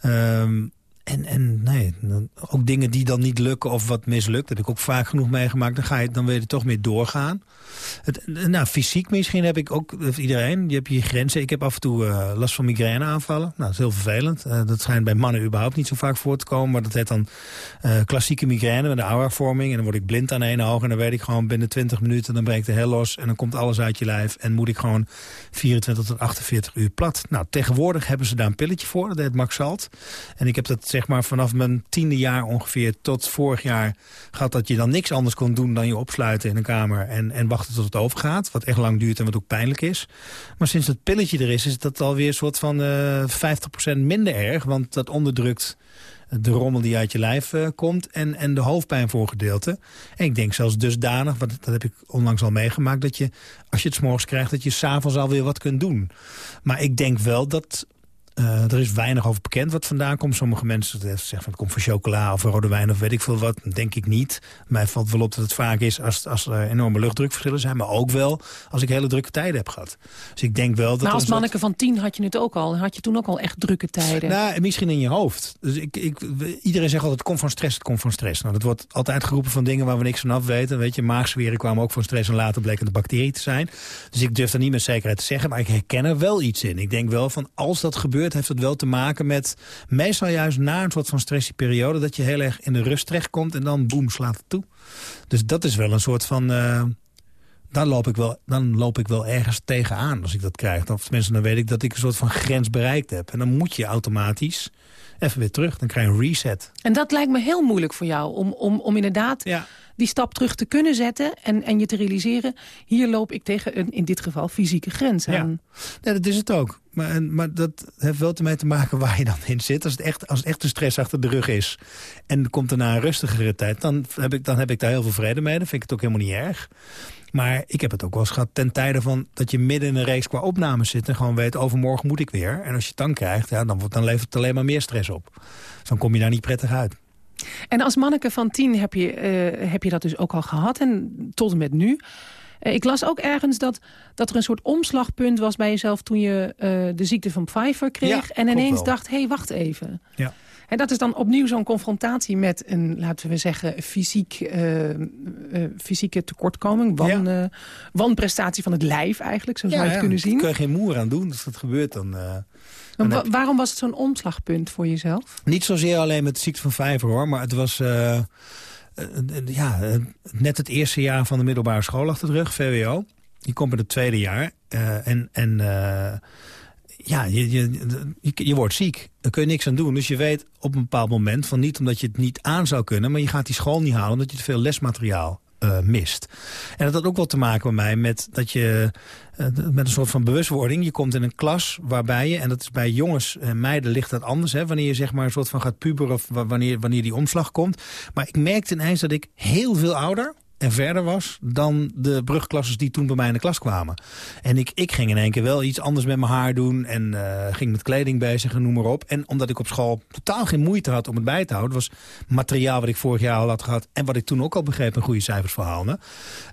Ehm, en, en nee, ook dingen die dan niet lukken of wat mislukt. Dat heb ik ook vaak genoeg meegemaakt. Dan, ga je, dan je toch meer doorgaan. Het, nou, fysiek misschien heb ik ook, heeft iedereen, je hebt je grenzen. Ik heb af en toe eh, last van migraineaanvallen. Nou, dat is heel vervelend. Eh, dat schijnt bij mannen überhaupt niet zo vaak voor te komen. Maar dat heet dan eh, klassieke migraine met een auravorming. En dan word ik blind aan één oog. En dan weet ik gewoon binnen 20 minuten, dan breekt de hel los. En dan komt alles uit je lijf. En moet ik gewoon 24 tot 48 uur plat. Nou, tegenwoordig hebben ze daar een pilletje voor. Dat heet Maxalt. En ik heb dat zeg maar vanaf mijn tiende jaar ongeveer tot vorig jaar gehad... dat je dan niks anders kon doen dan je opsluiten in een kamer... en, en wachten tot het overgaat. Wat echt lang duurt en wat ook pijnlijk is. Maar sinds dat pilletje er is, is dat alweer een soort van eh 50% minder erg. Want dat onderdrukt de rommel die uit je lijf eh, komt en, en de hoofdpijn voor gedeelte. En ik denk zelfs dusdanig, want dat heb ik onlangs al meegemaakt... dat je, als je het s'morgens krijgt, dat je s'avonds alweer wat kunt doen. Maar ik denk wel dat... eh, er is weinig over bekend wat vandaan komt. Sommige mensen zeggen van het komt van chocola of rode wijn of weet ik veel wat. Denk ik niet. Mij valt wel op dat het vaak is als, als er enorme luchtdrukverschillen zijn. Maar ook wel als ik hele drukke tijden heb gehad. Dus ik denk wel dat... Maar als manneke van tien had je het ook al. Had je toen ook al echt drukke tijden. nou, misschien in je hoofd. Dus ik, ik, iedereen zegt altijd, het komt van stress, het komt van stress. Nou, dat wordt altijd geroepen van dingen waar we niks van af weten. Weet je, maagzweren kwamen ook van stress en later bleken de bacteriën te zijn. Dus ik durf dat niet met zekerheid te zeggen, maar ik herken er wel iets in. Ik denk wel van, als dat gebeurt, heeft het wel te maken met... meestal juist na een soort van stressie periode... dat je heel erg in de rust terechtkomt en dan boem, slaat het toe. Dus dat is wel een soort van... eh, dan loop, ik wel, dan loop ik wel ergens tegenaan als ik dat krijg. Of tenminste, dan weet ik dat ik een soort van grens bereikt heb. En dan moet je automatisch even weer terug. Dan krijg je een reset. En dat lijkt me heel moeilijk voor jou. Om, om, om inderdaad die stap terug te kunnen zetten. En, en je te realiseren, hier loop ik tegen een, in dit geval, fysieke grens aan. Ja, dat is het ook. Maar, en- maar dat heeft wel ermee te maken waar je dan in zit. Als het echt, als het echt de stress achter de rug is... en er komt daarna een rustigere tijd... Dan heb, ik, dan heb ik daar heel veel vrede mee. Dan vind ik het ook helemaal niet erg. Maar ik heb het ook wel eens gehad ten tijde van... dat je midden in een reeks qua opnames zit... en gewoon weet, overmorgen moet ik weer. En als je het dan krijgt, ja, dan, wordt- dan levert het alleen maar meer stress op. Dus dan kom je daar niet prettig uit. En als manneke van tien heb je, eh, heb je dat dus ook al gehad. En tot en met nu. Eh, ik las ook ergens dat, dat er een soort omslagpunt was bij jezelf... toen je eh, de ziekte van Pfeiffer kreeg. Ja, en ineens wel. dacht, hé, hey, wacht even. Ja. En dat is dan opnieuw zo'n confrontatie met een, laten we zeggen, fysiek, fysieke tekortkoming. Wan, eh, wanprestatie van het lijf eigenlijk, zo zou je het kunnen zien. Daar kun je geen moer aan doen. Als dat gebeurt, dan... wa- waarom was het zo'n omslagpunt voor jezelf? Niet zozeer alleen met de ziekte van Vijver hoor, maar het was eh, eh, ja, eh, net het eerste jaar van de middelbare school achter de rug, VWO. Je komt in het tweede jaar en, en ja, je, je, je, je wordt ziek. Daar kun je niks aan doen. Dus je weet op een bepaald moment van niet omdat je het niet aan zou kunnen, maar je gaat die school niet halen omdat je te veel lesmateriaal eh, mist. En dat had ook wel te maken bij mij met dat je eh, met een soort van bewustwording. Je komt in een klas waarbij je, en dat is bij jongens en meiden ligt dat anders, hè, wanneer je zeg maar een soort van gaat puberen of wa- wanneer, wanneer die omslag komt. Maar ik merkte ineens dat ik heel veel ouder en verder was... dan de brugklassers die toen bij mij in de klas kwamen. En ik, ik ging in één keer wel iets anders met mijn haar doen... en uh, ging met kleding bezig en noem maar op. En omdat ik op school totaal geen moeite had om het bij te houden... was materiaal wat ik vorig jaar al had gehad... en wat ik toen ook al begreep een goede cijfers voor haalde...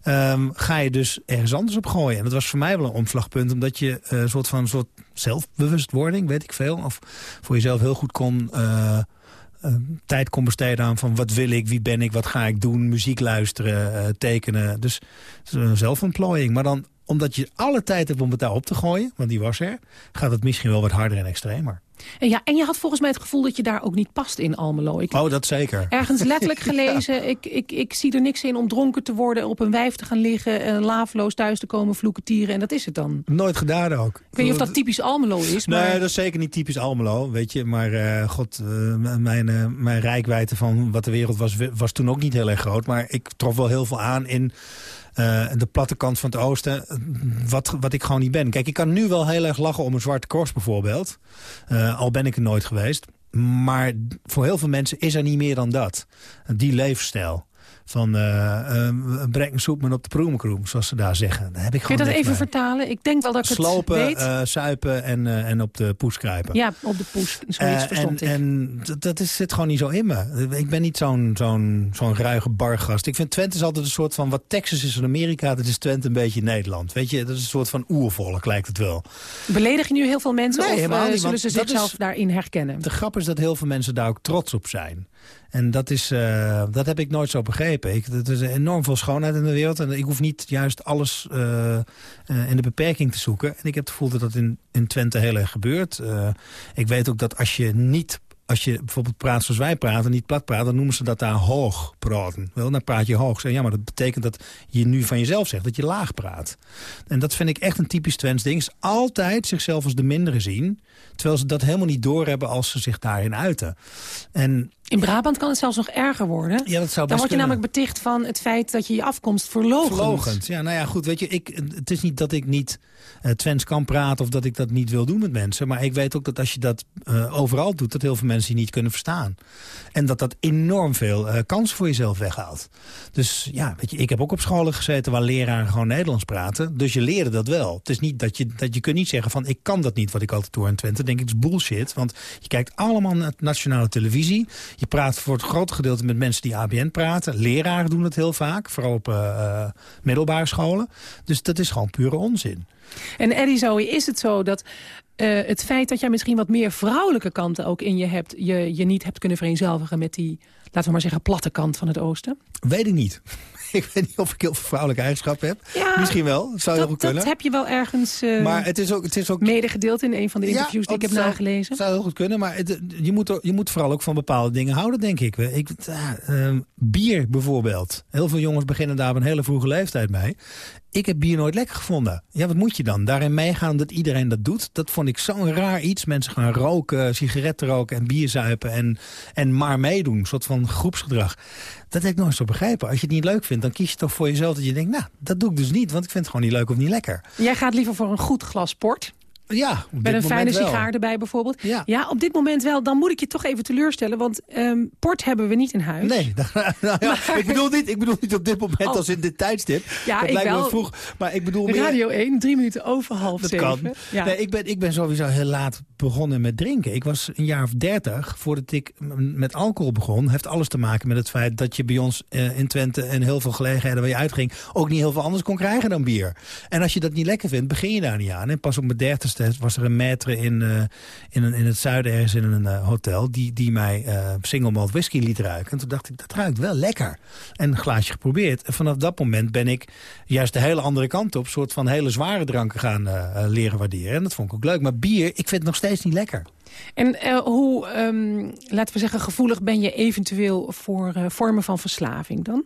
Um, ga je dus ergens anders op gooien. En dat was voor mij wel een omslagpunt... omdat je een soort van soort zelfbewustwording, weet ik veel... of voor jezelf heel goed kon... Uh, uh, tijd kon besteden aan van wat wil ik, wie ben ik, wat ga ik doen, muziek luisteren, uh, tekenen. Dus zelfontplooiing. Maar dan, omdat je alle tijd hebt om het daar op te gooien, want die was er, gaat het misschien wel wat harder en extremer. En, ja, en je had volgens mij het gevoel dat je daar ook niet past in Almelo. Ik oh, dat zeker. Ergens letterlijk gelezen, ja. ik, ik, ik zie er niks in om dronken te worden... op een wijf te gaan liggen, en laafloos thuis te komen, vloeken, tieren... en dat is het dan. Nooit gedaan ook. Ik weet niet of dat typisch Almelo is. Maar... Nee, dat is zeker niet typisch Almelo, weet je. Maar uh, god, uh, mijn, uh, mijn rijkwijde van wat de wereld was... was toen ook niet heel erg groot. Maar ik trof wel heel veel aan in... Uh, de platte kant van het oosten, wat, wat ik gewoon niet ben. Kijk, ik kan nu wel heel erg lachen om een zwarte korst bijvoorbeeld. Uh, al ben ik er nooit geweest. Maar voor heel veel mensen is er niet meer dan dat. Die leefstijl van uh, uh, breng een soep op de proemkroem, zoals ze daar zeggen. Daar heb ik Kun je dat even vertalen? Ik denk wel dat ik Slopen, het weet. Uh, suipen en, en op de poes kruipen. Ja, op de poes. Zoiets verstond en, ik. En dat is, zit gewoon niet zo in me. Ik ben niet zo'n zo'n zo'n ruige bargast. Ik vind Twente is altijd een soort van... wat Texas is in Amerika, dat is Twente een beetje Nederland. Weet je, dat is een soort van oervolk, lijkt het wel. Beledig je nu heel veel mensen nee, of niet, zullen ze zichzelf daarin herkennen? De grap is dat heel veel mensen daar ook trots op zijn. En dat, is, uh, dat heb ik nooit zo begrepen. Ik, er is enorm veel schoonheid in de wereld. En ik hoef niet juist alles uh, uh, in de beperking te zoeken. En ik heb het gevoel dat dat in, in Twente heel erg gebeurt. ik weet ook dat als je niet als je bijvoorbeeld praat zoals wij praten, niet plat praten... dan noemen ze dat daar hoog praten. Wel, dan praat je hoog. Zeg, ja, maar dat betekent dat je nu van jezelf zegt dat je laag praat. En dat vind ik echt een typisch Twents ding. Is altijd zichzelf als de mindere zien... terwijl ze dat helemaal niet doorhebben als ze zich daarin uiten. En in Brabant kan het zelfs nog erger worden. Ja, dat zou Dan word je kunnen. namelijk beticht van het feit dat je je afkomst verlogent. Verlogend, ja. Nou ja, goed, weet je, ik, het is niet dat ik niet uh, kan praten... of dat ik dat niet wil doen met mensen. Maar ik weet ook dat als je dat uh, overal doet... dat heel veel mensen je niet kunnen verstaan. En dat dat enorm veel uh, kansen voor jezelf weghaalt. Dus ja, weet je, ik heb ook op scholen gezeten... waar leraren gewoon Nederlands praten. Dus je leerde dat wel. Het is niet dat je, dat je kunt niet zeggen van... ik kan dat niet wat ik altijd doe in Twente. denk ik, is bullshit. Want je kijkt allemaal naar nationale televisie... Je praat voor het grote gedeelte met mensen die ABN praten. Leraren doen het heel vaak, vooral op middelbare scholen. Dus dat is gewoon pure onzin. En Eddie Zoe, is het zo dat uh, het feit dat jij misschien wat meer vrouwelijke kanten ook in je hebt... je, je niet hebt kunnen vereenzelvigen met die, laten we maar zeggen, platte kant van het oosten? Weet ik niet. ik weet niet of ik heel veel vrouwelijke eigenschappen heb. Ja, Misschien wel, dat zou dat, heel goed kunnen. Dat heb je wel ergens uh, maar het is ook, het is ook... medegedeeld in een van de interviews ja, die ik heb zou, nagelezen. Dat zou heel goed kunnen, maar het, je, moet er, je moet vooral ook van bepaalde dingen houden, denk ik. ik uh, bier bijvoorbeeld. Heel veel jongens beginnen daar op een hele vroege leeftijd mee. Ik heb bier nooit lekker gevonden. Ja, wat moet je dan? Daarin meegaan dat iedereen dat doet? Dat vond ik zo'n raar iets. Mensen gaan roken, sigaretten roken en bier zuipen en, en maar meedoen. Een soort van groepsgedrag. Dat heb ik nooit zo begrijpen. Als je het niet leuk vindt, dan kies je toch voor jezelf dat je denkt... nou, dat doe ik dus niet, want ik vind het gewoon niet leuk of niet lekker. Jij gaat liever voor een goed glas port? Ja, Met een fijne sigaar erbij bijvoorbeeld. Ja. ja, op dit moment wel. Dan moet ik je toch even teleurstellen. Want um, port hebben we niet in huis. Nee, nou ja, maar... ik, bedoel niet, ik bedoel niet op dit moment oh. als in dit tijdstip. Ja, dat ik lijkt wel. me vroeg. Maar ik bedoel meer... Radio 1, drie minuten over half dat zeven. kan. Ja. Nee, ik, ben, ik ben sowieso heel laat begonnen met drinken. Ik was een jaar of dertig voordat ik met alcohol begon. Heeft alles te maken met het feit dat je bij ons uh, in Twente... en heel veel gelegenheden waar je uitging... ook niet heel veel anders kon krijgen dan bier. En als je dat niet lekker vindt, begin je daar niet aan. En pas op mijn dertigste was er een maître in, uh, in, in het zuiden ergens in een uh, hotel... die, die mij uh, single malt whisky liet ruiken. En toen dacht ik, dat ruikt wel lekker. En een glaasje geprobeerd. En vanaf dat moment ben ik juist de hele andere kant op... soort van hele zware dranken gaan leren waarderen. En dat vond ik ook leuk. Maar bier, ik vind het nog steeds niet lekker. En uh, hoe, um, laten we zeggen, gevoelig ben je eventueel voor uh, vormen van verslaving dan?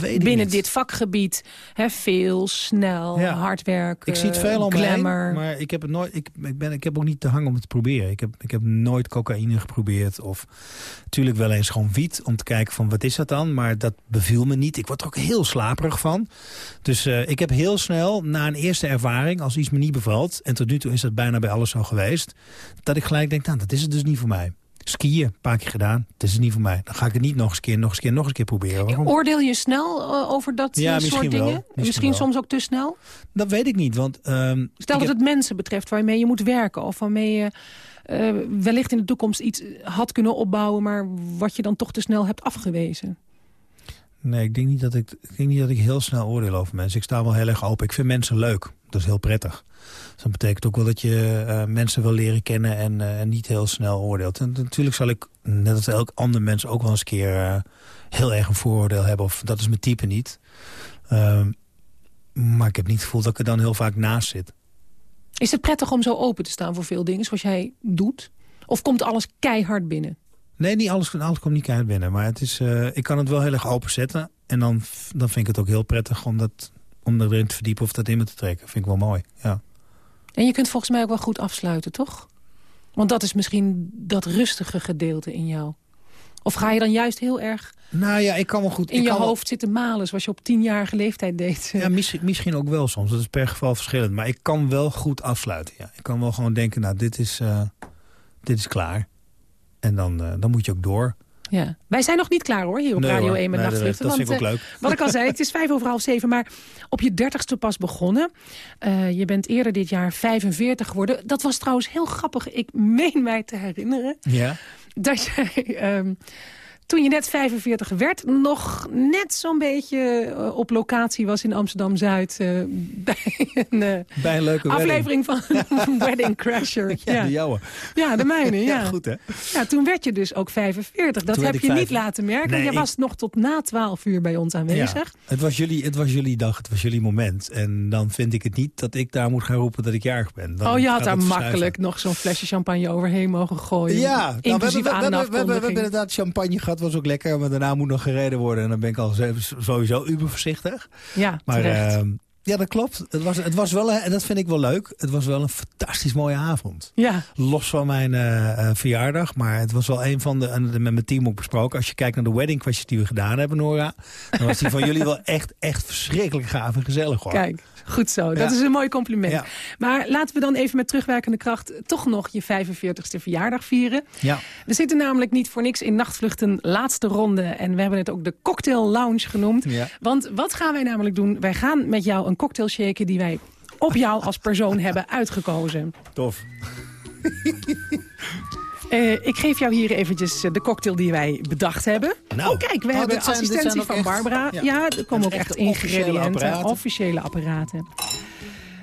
Weet Binnen dit vakgebied, hè, veel, snel, Ja. hard werken, Ik zie het veel om glamour. maar ik heb, het nooit, ik, ik, ben, ik heb ook niet de hang om het te proberen. Ik heb, ik heb nooit cocaïne geprobeerd. Of natuurlijk wel eens gewoon wiet om te kijken van wat is dat dan. Maar dat beviel me niet. Ik word er ook heel slaperig van. Dus uh, ik heb heel snel na een eerste ervaring, als iets me niet bevalt... en tot nu toe is dat bijna bij alles zo geweest... dat ik gelijk denk, nou, dat is het dus niet voor mij. Skiën, een paar keer gedaan. Het is niet voor mij. Dan ga ik het niet nog eens keer, nog eens keer, nog eens keer proberen. Waarom? Oordeel je snel eh, over dat Ja, eh, soort misschien wel. dingen? Misschien wel. soms ook te snel? Dat weet ik niet, want... ehm, Stel dat heb- het mensen betreft waarmee je moet werken... of waarmee je eh, wellicht in de toekomst iets had kunnen opbouwen... maar wat je dan toch te snel hebt afgewezen. Nee, ik denk, niet dat ik, ik denk niet dat ik heel snel oordeel over mensen. Ik sta wel heel erg open. Ik vind mensen leuk. Dat is heel prettig. Dus dat betekent ook wel dat je eh, mensen wil leren kennen en, eh, en niet heel snel oordeelt. En natuurlijk zal ik, net als elk ander mens, ook wel eens een keer eh, heel erg een vooroordeel hebben. Of dat is mijn type niet. Ehm, maar ik heb niet het gevoel dat ik er dan heel vaak naast zit. Is het prettig om zo open te staan voor veel dingen zoals jij doet? Of komt alles keihard binnen? Nee, niet alles, alles komt niet keihard binnen. Maar het is, eh, ik kan het wel heel erg openzetten. En dan, dan vind ik het ook heel prettig om, dat, om erin te verdiepen of dat in me te trekken. Vind ik wel mooi, ja. En je kunt volgens mij ook wel goed afsluiten, toch? Want dat is misschien dat rustige gedeelte in jou. Of ga je dan juist heel erg Nou ja, ik kan wel goed... in ik je kan wel- hoofd zitten malen... zoals je op tienjarige leeftijd deed? Ja, misschien, misschien ook wel soms. Dat is per geval verschillend. Maar ik kan wel goed afsluiten. Ja. Ik kan wel gewoon denken, nou, dit is, eh, dit is klaar. En dan, eh, dan moet je ook door. Ja. Wij zijn nog niet klaar hoor, hier op Nee, Radio hoor. 1 met Nee, dat- Nachtvluchten. dat vind ik ook eh, leuk. Wat ik al zei, het is vijf over half zeven. Maar op je dertigste pas begonnen. Eh, je bent eerder dit jaar 45 geworden. Dat was trouwens heel grappig. Ik meen mij te herinneren Ja. dat jij... ehm, toen je net 45 werd, nog net zo'n beetje eh, op locatie was in Amsterdam-Zuid... eh, bij een eh, Bij een leuke aflevering van Wedding Crasher. wedding. Ja, Ja, de jouwe. ja, de mijne, ja. Ja, goed hè? Ja, toen werd je dus ook 45. Dat Toen heb je niet laten merken. Nee, je ik- was nog tot na 12 uur bij ons aanwezig. Ja, het, was jullie, het was jullie dag, het was jullie moment. En dan vind ik het niet dat ik daar moet gaan roepen dat ik jarig ben. Dan oh, je had daar makkelijk nog zo'n flesje champagne overheen mogen gooien. Ja, nou, we, hebben, we, we, we hebben inderdaad champagne gehad, was ook lekker. Maar daarna moet nog gereden worden. En dan ben ik al sowieso uber voorzichtig. Ja, Maar terecht. ehm, ja, dat klopt. Het was, het was wel, en dat vind ik wel leuk, het was wel een fantastisch mooie avond. ja. Los van mijn eh, eh, verjaardag, maar het was wel een van de, en met mijn team ook besproken. Als je kijkt naar de wedding die we gedaan hebben, Nora. Dan was die van jullie wel echt, echt verschrikkelijk gaaf en gezellig hoor. Kijk, goed zo. Dat Ja. is een mooi compliment. Ja. Maar laten we dan even met terugwerkende kracht... toch nog je 45ste verjaardag vieren. Ja. We zitten namelijk niet voor niks in Nachtvluchten laatste ronde. En we hebben het ook de Cocktail Lounge genoemd. Ja. Want wat gaan wij namelijk doen? Wij gaan met jou een cocktail shaken... die wij op jou als persoon hebben uitgekozen. Tof. Eh, ik geef jou hier eventjes eh, de cocktail die wij bedacht hebben. Nou. oh kijk, we Oh, hebben zijn- assistentie van echt- Barbara. Ja, ja. er komen ook echt officiële ingrediënten. apparaten. Officiële apparaten.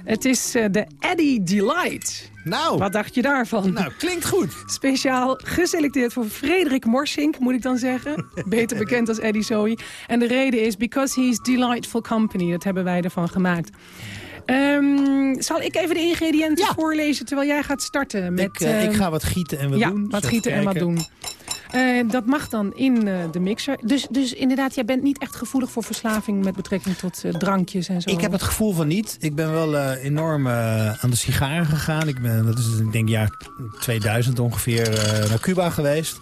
Het is eh, de Eddie Delight. Nou, Wat dacht je daarvan? nou, klinkt goed. Speciaal geselecteerd voor Frederik Morsink, moet ik dan zeggen. Beter bekend als Eddie Zoe. En de reden is because he's delightful company. Dat hebben wij ervan gemaakt. Ehm, zal ik even de ingrediënten Ja. voorlezen terwijl jij gaat starten? Met, ik, eh, ik ehm, ga wat gieten en wat ja, doen. wat gieten en wat doen. Eh, dat mag dan in eh, de mixer. Dus, dus inderdaad, jij bent niet echt gevoelig voor verslaving... met betrekking tot eh, drankjes en zo. Ik heb het gevoel van niet. Ik ben wel enorm aan de sigaren gegaan. Ik ben, dat is ik denk jaar 2000 ongeveer, naar Cuba geweest.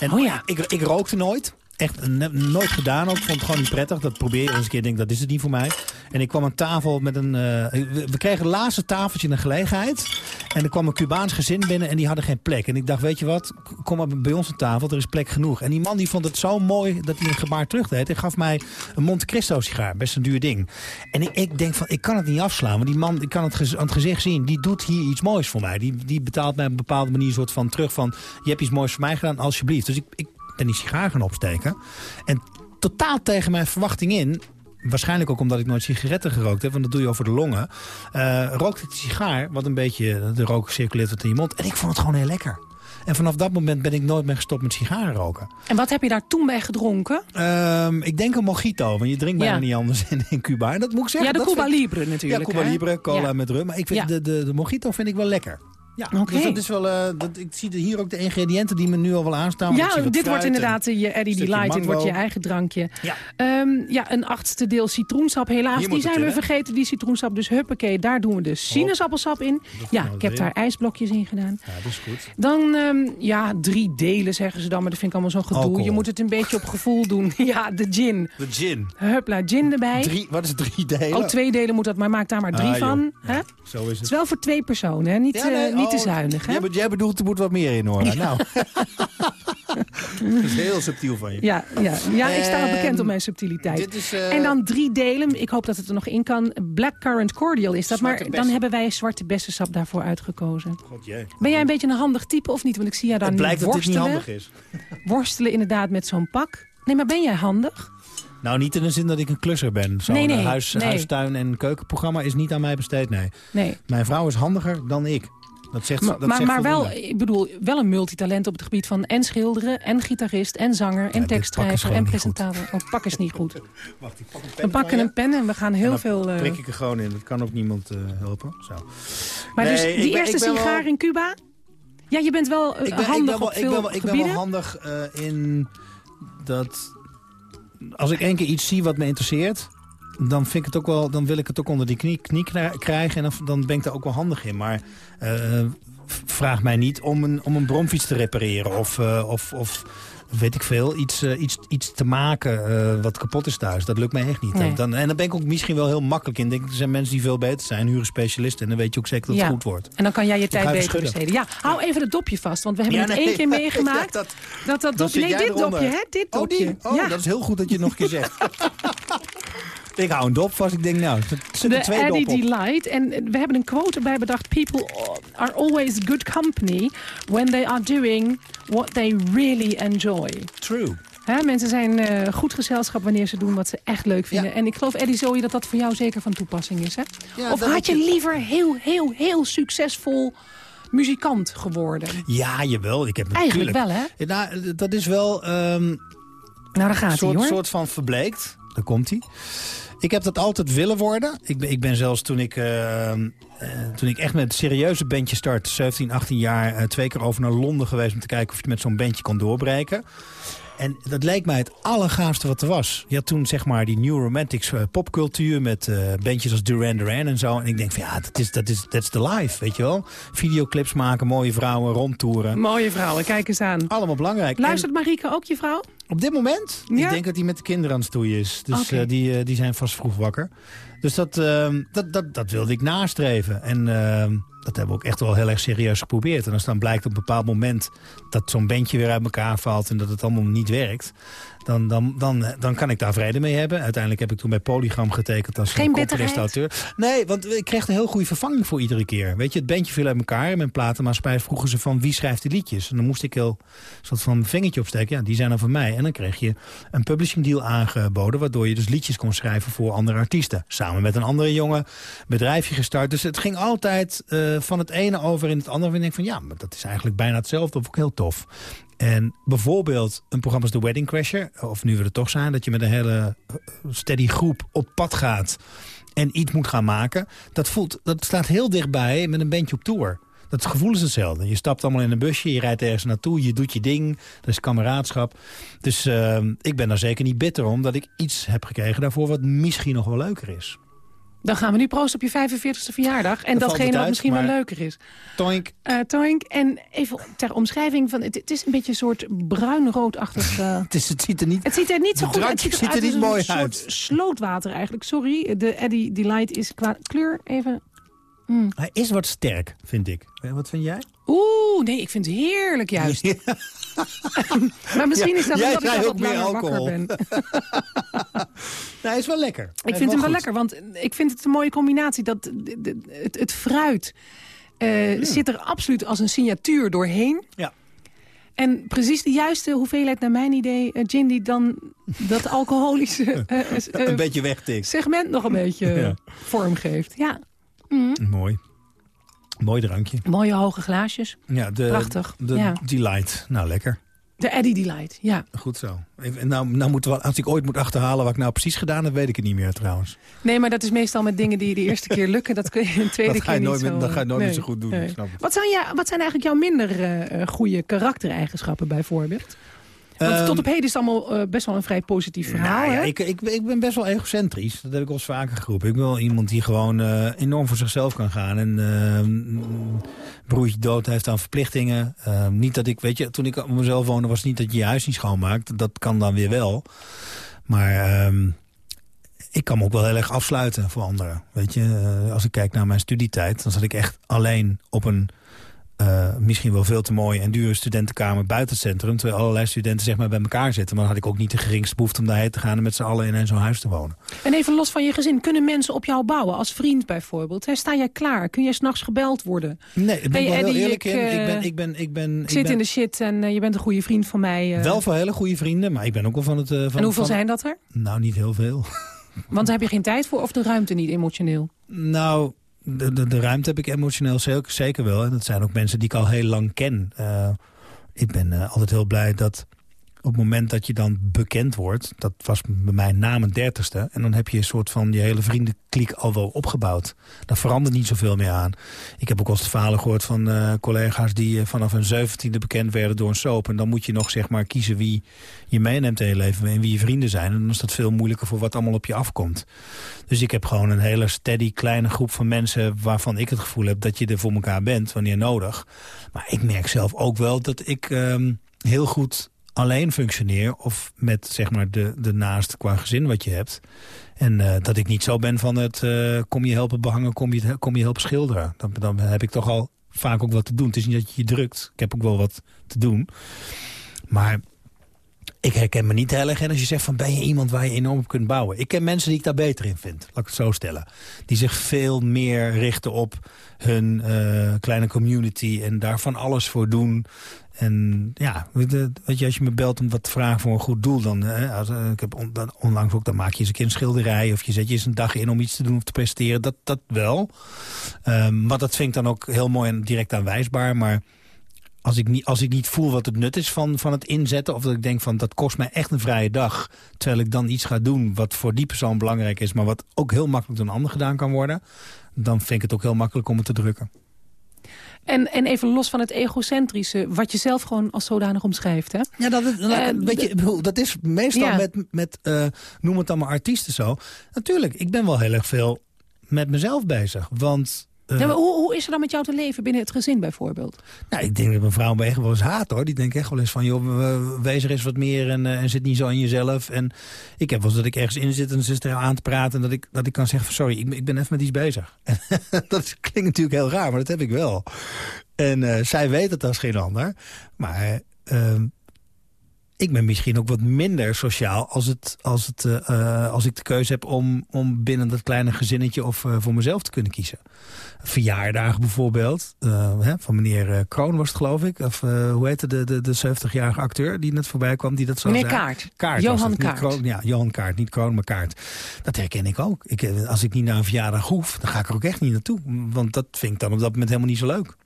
En Oh ja. ik, ik rookte nooit. Echt nooit gedaan ook. Ik vond het gewoon niet prettig. Dat probeer je eens een keer. Denk, dat is het niet voor mij. En ik kwam aan tafel met een... eh, we, kregen het laatste tafeltje in een gelegenheid. En er kwam een Cubaans gezin binnen en die hadden geen plek. En ik dacht, weet je wat? Kom maar bij ons aan tafel. Er is plek genoeg. En die man die vond het zo mooi dat hij een gebaar terugdeed. Hij gaf mij een Monte Cristo sigaar. Best een duur ding. En ik, denk van, ik kan het niet afslaan. Want die man, ik kan het aan het gezicht zien. Die doet hier iets moois voor mij. Die, die betaalt mij op een bepaalde manier soort van terug van... je hebt iets moois voor mij gedaan, alsjeblieft. Dus ik ben die sigaar gaan opsteken. En totaal tegen mijn verwachting in... Waarschijnlijk ook omdat ik nooit sigaretten gerookt heb, want dat doe je over de longen. eh rookte ik die sigaar, wat een beetje, de rook circuleert wat in je mond. En ik vond het gewoon heel lekker. En vanaf dat moment ben ik nooit meer gestopt met sigaren roken. En wat heb je daar toen bij gedronken? Ehm, ik denk een mojito, want je drinkt bijna Ja. niet anders in, in Cuba. En dat moet ik zeggen. ja, de Cuba vind- Libre natuurlijk. Ja, Cuba hè? Libre, cola Ja. met rum. Maar ik vind Ja. de, de, de mojito vind ik wel lekker. Ja, Oké. dus dat is wel, eh, dat, ik zie hier ook de ingrediënten die me nu al wel aanstaan. Ja, dit wordt inderdaad je Eddie Delight. Dit wordt je eigen drankje. Ja. Ehm, ja, een achtste deel citroensap. Helaas, die zijn we in, vergeten, die citroensap. Dus huppakee, daar doen we de sinaasappelsap in. Ja, ik heb daar ijsblokjes in gedaan. Ja, dat is goed. Dan, ehm, ja, drie delen zeggen ze dan. Maar dat vind ik allemaal zo'n gedoe. Je moet het een beetje op gevoel doen. ja, de gin. De gin. Hupla, gin erbij. Drie, wat is drie delen? Oh, twee delen moet dat, maar maak daar maar drie Ah, van. Hè? Zo is Het het. is wel voor twee personen, hè? Niet, Ja, nee, eh, niet niet te zuinig, hè? Jij, be- jij bedoelt, er moet wat meer in, hoor. Nou. dat is heel subtiel van je. Ja, ja, ja ik sta wel bekend Ehm, om mijn subtiliteit. dit is, eh, En dan drie delen. Ik hoop dat het er nog in kan. Blackcurrant cordial is dat. Maar dan hebben wij zwarte bessensap daarvoor uitgekozen. God, jee. Ben jij een beetje een handig type of niet? Want ik zie jou daar Het nu blijkt dat dit niet handig is. Worstelen inderdaad met zo'n pak. Nee, maar ben jij handig? Nou, niet in de zin dat ik een klusser ben. Zo'n Nee, nee, eh, huis, nee. huistuin- en keukenprogramma is niet aan mij besteed, nee. Nee. Mijn vrouw is handiger dan ik. Dat zegt, Maar, dat maar, zegt maar wel, ik bedoel, wel een multitalent op het gebied van en schilderen, en gitarist, en zanger, en tekstschrijver, en presentator. Oh, pak is niet goed. Wacht, ik pak een pen We pakken een pen en we gaan heel veel... eh, prik ik er gewoon in. Dat kan ook niemand eh, helpen. Zo. maar dus die ik ben- eerste ik wel- sigaar in Cuba? Ja, je bent wel eh, ik ben, handig ik ben wel, op ik veel ben wel, ik ben wel handig in dat... Als ik één keer iets zie wat me interesseert... Dan, vind ik het ook wel, dan wil ik het ook onder die knie, knie krijgen. En dan, dan ben ik daar ook wel handig in. Maar eh, vraag mij niet om een, om een bromfiets te repareren. Of, eh, of, of weet ik veel, iets, eh, iets, iets te maken wat kapot is thuis. Dat lukt mij echt niet. Nee. Dan, en dan ben ik ook misschien wel heel makkelijk in. Ik Denk, er zijn mensen die veel beter zijn, huren specialisten. En dan weet je ook zeker dat het Ja. goed wordt. En dan kan jij je tijd beter schudden. besteden. Ja, hou even het dopje vast, want we hebben Ja, het nee, één keer meegemaakt. dat- dat, dat dopje, nee, dit eronder. dopje, hè? Dit Oh, dopje. die? Oh, ja. dat is heel goed dat je het nog een keer zegt. ik hou een dop vast. Ik denk, nou, er zitten twee Eddie dop op. Delight. En we hebben een quote erbij bedacht. People are always good company when they are doing what they really enjoy. True. Hè, mensen zijn eh, goed gezelschap wanneer ze doen wat ze echt leuk vinden. En ik geloof, Eddie Zoe, dat dat voor jou zeker van toepassing is. Hè? Ja, of had je liever heel, heel, heel succesvol muzikant geworden? Ja, jawel. Ik heb Eigenlijk wel, hè? Nou, dat is wel ehm, Nou, daar gaat hij, soort, hoor. soort van verbleekt. Daar komt hij. Ik heb dat altijd willen worden. Ik ben, ik ben zelfs toen ik, ehm, eh, toen ik echt met serieuze bandje start... 17, 18 jaar, eh, twee keer over naar Londen geweest... om te kijken of je met zo'n bandje kon doorbreken. En dat leek mij het allergaafste wat er was. Je had toen zeg maar die New Romantics eh, popcultuur... met bandjes als Duran Duran en zo. En ik denk van ja, dat is, dat is, that's the life, weet je wel. Videoclips maken, mooie vrouwen, rondtoeren. Mooie vrouwen, kijk eens aan. Allemaal belangrijk. Luistert Marieke ook, je vrouw? Op dit moment? Ja? Ik denk dat hij met de kinderen aan het stoeien is. Dus eh, die, eh, die zijn vast vroeg wakker. Dus dat, ehm, dat, dat, dat wilde ik nastreven. En ehm, dat hebben we ook echt wel heel erg serieus geprobeerd. En als dan blijkt op een bepaald moment dat zo'n bandje weer uit elkaar valt... en dat het allemaal niet werkt... Dan, dan, dan, dan kan ik daar vrede mee hebben. Uiteindelijk heb ik toen bij Polygram getekend als Geen componist-auteur. Nee, want ik kreeg een heel goede vervanging voor iedere keer. Weet je, het bandje viel uit elkaar. En mijn platenmaatschappij vroegen ze van wie schrijft de liedjes. En dan moest ik heel soort van vingertje opsteken. Ja, die zijn dan van mij. En dan kreeg je een publishing deal aangeboden... waardoor je dus liedjes kon schrijven voor andere artiesten. Samen met een andere jongen bedrijfje gestart. Dus het ging altijd eh, van het ene over in het andere. Ik denk van ja, maar dat is eigenlijk bijna hetzelfde. Of ook heel tof. En bijvoorbeeld een programma als The Wedding Crasher... of nu we er toch zijn, dat je met een hele eh, steady groep op pad gaat... en iets moet gaan maken. Dat, voelt, dat staat heel dichtbij met een bandje op tour. Dat gevoel is hetzelfde. Je stapt allemaal in een busje, je rijdt ergens naartoe... je doet je ding, dat is kameraadschap. Dus eh, ik ben daar zeker niet bitter om... dat ik iets heb gekregen daarvoor wat misschien nog wel leuker is. Dan gaan we nu proosten op je 45e verjaardag. En datgene wat misschien wel leuker is. Toink. Eh Toink, en even ter omschrijving van... Het, het is een beetje een soort bruin-roodachtig... eh, Het, is, het ziet er niet... het ziet er niet zo goed uit. Het ziet er uit niet mooi een soort uit. slootwater eigenlijk. Sorry, de Eddie Delight is qua kleur even... Mm. Hij is wat sterk, vind ik. Eh, Wat vind jij? Oeh, nee, ik vind het heerlijk juist. maar misschien is dat omdat ik ook meer alcohol. ben. Nou, hij is wel lekker. Ik vind hem wel lekker, want ik vind het een mooie combinatie. Dat het, het fruit eh, zit er absoluut als een signatuur doorheen. Ja. En precies de juiste hoeveelheid, naar mijn idee, eh, gin die dan dat alcoholische eh, Een beetje wegtikt. segment nog een beetje Ja. vorm geeft. Ja. Mhm. Mooi. Mooi drankje. Mooie hoge glaasjes. Ja, de, Prachtig, De ja. Delight. Nou, lekker. De Eddie Delight, ja. Goed zo. Even- Nou, nou moeten we, als ik ooit moet achterhalen wat ik nou precies gedaan heb, weet ik het niet meer trouwens. Nee, maar dat is meestal met dingen die de eerste keer lukken. Dat kun je een tweede Dat ga je keer nooit niet zo... dat ga je nooit nee, meer zo goed doen, nee. snap. Wat zijn, ja, wat zijn eigenlijk jouw minder eh, goede karaktereigenschappen bijvoorbeeld? Want Ehm, tot op heden is het allemaal eh, best wel een vrij positief verhaal. Nou ja, hè? ik, ik, ik ben best wel egocentrisch. Dat heb ik wel eens vaker geroepen. Ik ben wel iemand die gewoon eh, enorm voor zichzelf kan gaan. En eh, een broertje dood heeft aan verplichtingen. Eh, niet dat ik, weet je, toen ik op mezelf woonde was het niet dat je je huis niet schoonmaakt. Dat kan dan weer wel. Maar ehm, ik kan me ook wel heel erg afsluiten voor anderen. Weet je, eh, als ik kijk naar mijn studietijd, dan zat ik echt alleen op een eh, misschien wel veel te mooie en dure studentenkamer buiten het centrum... terwijl allerlei studenten zeg maar, bij elkaar zitten. Maar dan had ik ook niet de geringste behoefte om daarheen te gaan... en met z'n allen in zo'n huis te wonen. En even los van je gezin, kunnen mensen op jou bouwen? Als vriend bijvoorbeeld. Hè? Sta jij klaar? Kun jij s'nachts gebeld worden? Nee, ik ben Hey, wel heel eerlijk ik, in. Ik eh, ben, ik ben, ik ben, Ik zit ben in de shit en eh, je bent een goede vriend van mij. wel voor hele goede vrienden, maar ik ben ook wel van het... van, en hoeveel van- zijn dat er? Nou, niet heel veel. Want daar heb je geen tijd voor of de ruimte niet emotioneel? Nou, de, de, de ruimte heb ik emotioneel zeker, zeker wel. En dat zijn ook mensen die ik al heel lang ken. Eh, ik ben eh, altijd heel blij dat op het moment dat je dan bekend wordt... dat was bij mij na mijn dertigste... en dan heb je een soort van je hele vriendenkliek al wel opgebouwd. Daar verandert niet zoveel meer aan. Ik heb ook al eens verhalen gehoord van eh, collega's... die eh, vanaf hun zeventiende bekend werden door een soap. En dan moet je nog zeg maar kiezen wie je meeneemt in je leven... en wie je vrienden zijn. En dan is dat veel moeilijker voor wat allemaal op je afkomt. Dus ik heb gewoon een hele steady kleine groep van mensen... waarvan ik het gevoel heb dat je er voor elkaar bent wanneer nodig. Maar ik merk zelf ook wel dat ik ehm, heel goed alleen functioneer... of met zeg maar de, de naast qua gezin wat je hebt. En eh, dat ik niet zo ben van het eh, kom je helpen behangen, kom je, kom je helpen schilderen. Dan, dan heb ik toch al vaak ook wat te doen. Het is niet dat je je drukt. Ik heb ook wel wat te doen. Maar ik herken me niet heel erg in als je zegt van ben je iemand waar je enorm op kunt bouwen. Ik ken mensen die ik daar beter in vind, laat ik het zo stellen. Die zich veel meer richten op hun eh, kleine community en daar van alles voor doen. En ja, weet je, als je me belt om wat te vragen voor een goed doel... dan, hè, eh, ik heb dan, onlangs ook, dan maak je eens een keer een schilderij... of je zet je eens een dag in om iets te doen of te presteren. Dat, dat wel. Ehm, maar dat vind ik dan ook heel mooi en direct aanwijsbaar. Maar als ik niet, als ik niet voel wat het nut is van, van het inzetten... of dat ik denk van dat kost mij echt een vrije dag... terwijl ik dan iets ga doen wat voor die persoon belangrijk is... maar wat ook heel makkelijk door een ander gedaan kan worden... dan vind ik het ook heel makkelijk om het te drukken. En, en even los van het egocentrische, wat je zelf gewoon als zodanig omschrijft. Hè? Ja, dat, is- Eh, weet je, dat is meestal Ja. met, met eh, noem het dan maar artiesten zo. Natuurlijk, ik ben wel heel erg veel met mezelf bezig. Want eh, Ja, hoe, hoe is er dan met jou te leven binnen het gezin bijvoorbeeld? nou, ik denk dat mijn vrouw me echt wel eens haat hoor. Die denkt echt wel eens van, joh, we- wees er eens wat meer en, eh, en zit niet zo in jezelf. En ik heb wel eens dat ik ergens in zit en ze is er aan te praten... en dat ik, dat ik kan zeggen sorry, ik, ben- ik ben even met iets bezig. dat klinkt natuurlijk heel raar, maar dat heb ik wel. En eh, zij weet het als geen ander. Maar ehm, ik ben misschien ook wat minder sociaal als, het, als, het, eh, eh, als ik de keuze heb om, om binnen dat kleine gezinnetje of eh, voor mezelf te kunnen kiezen. Verjaardagen bijvoorbeeld, hè, van meneer Kroon was het geloof ik. Of hoe heette de, de, de 70-jarige acteur die net voorbij kwam, die dat zo Meneer zei? Kaart. Kaart Johan Kaart. Kroon, ja, Johan Kaart, niet Kroon, maar Kaart. Dat herken ik ook. Ik, als ik niet naar een verjaardag hoef, dan ga ik er ook echt niet naartoe. Want dat vind ik dan op dat moment helemaal niet zo leuk.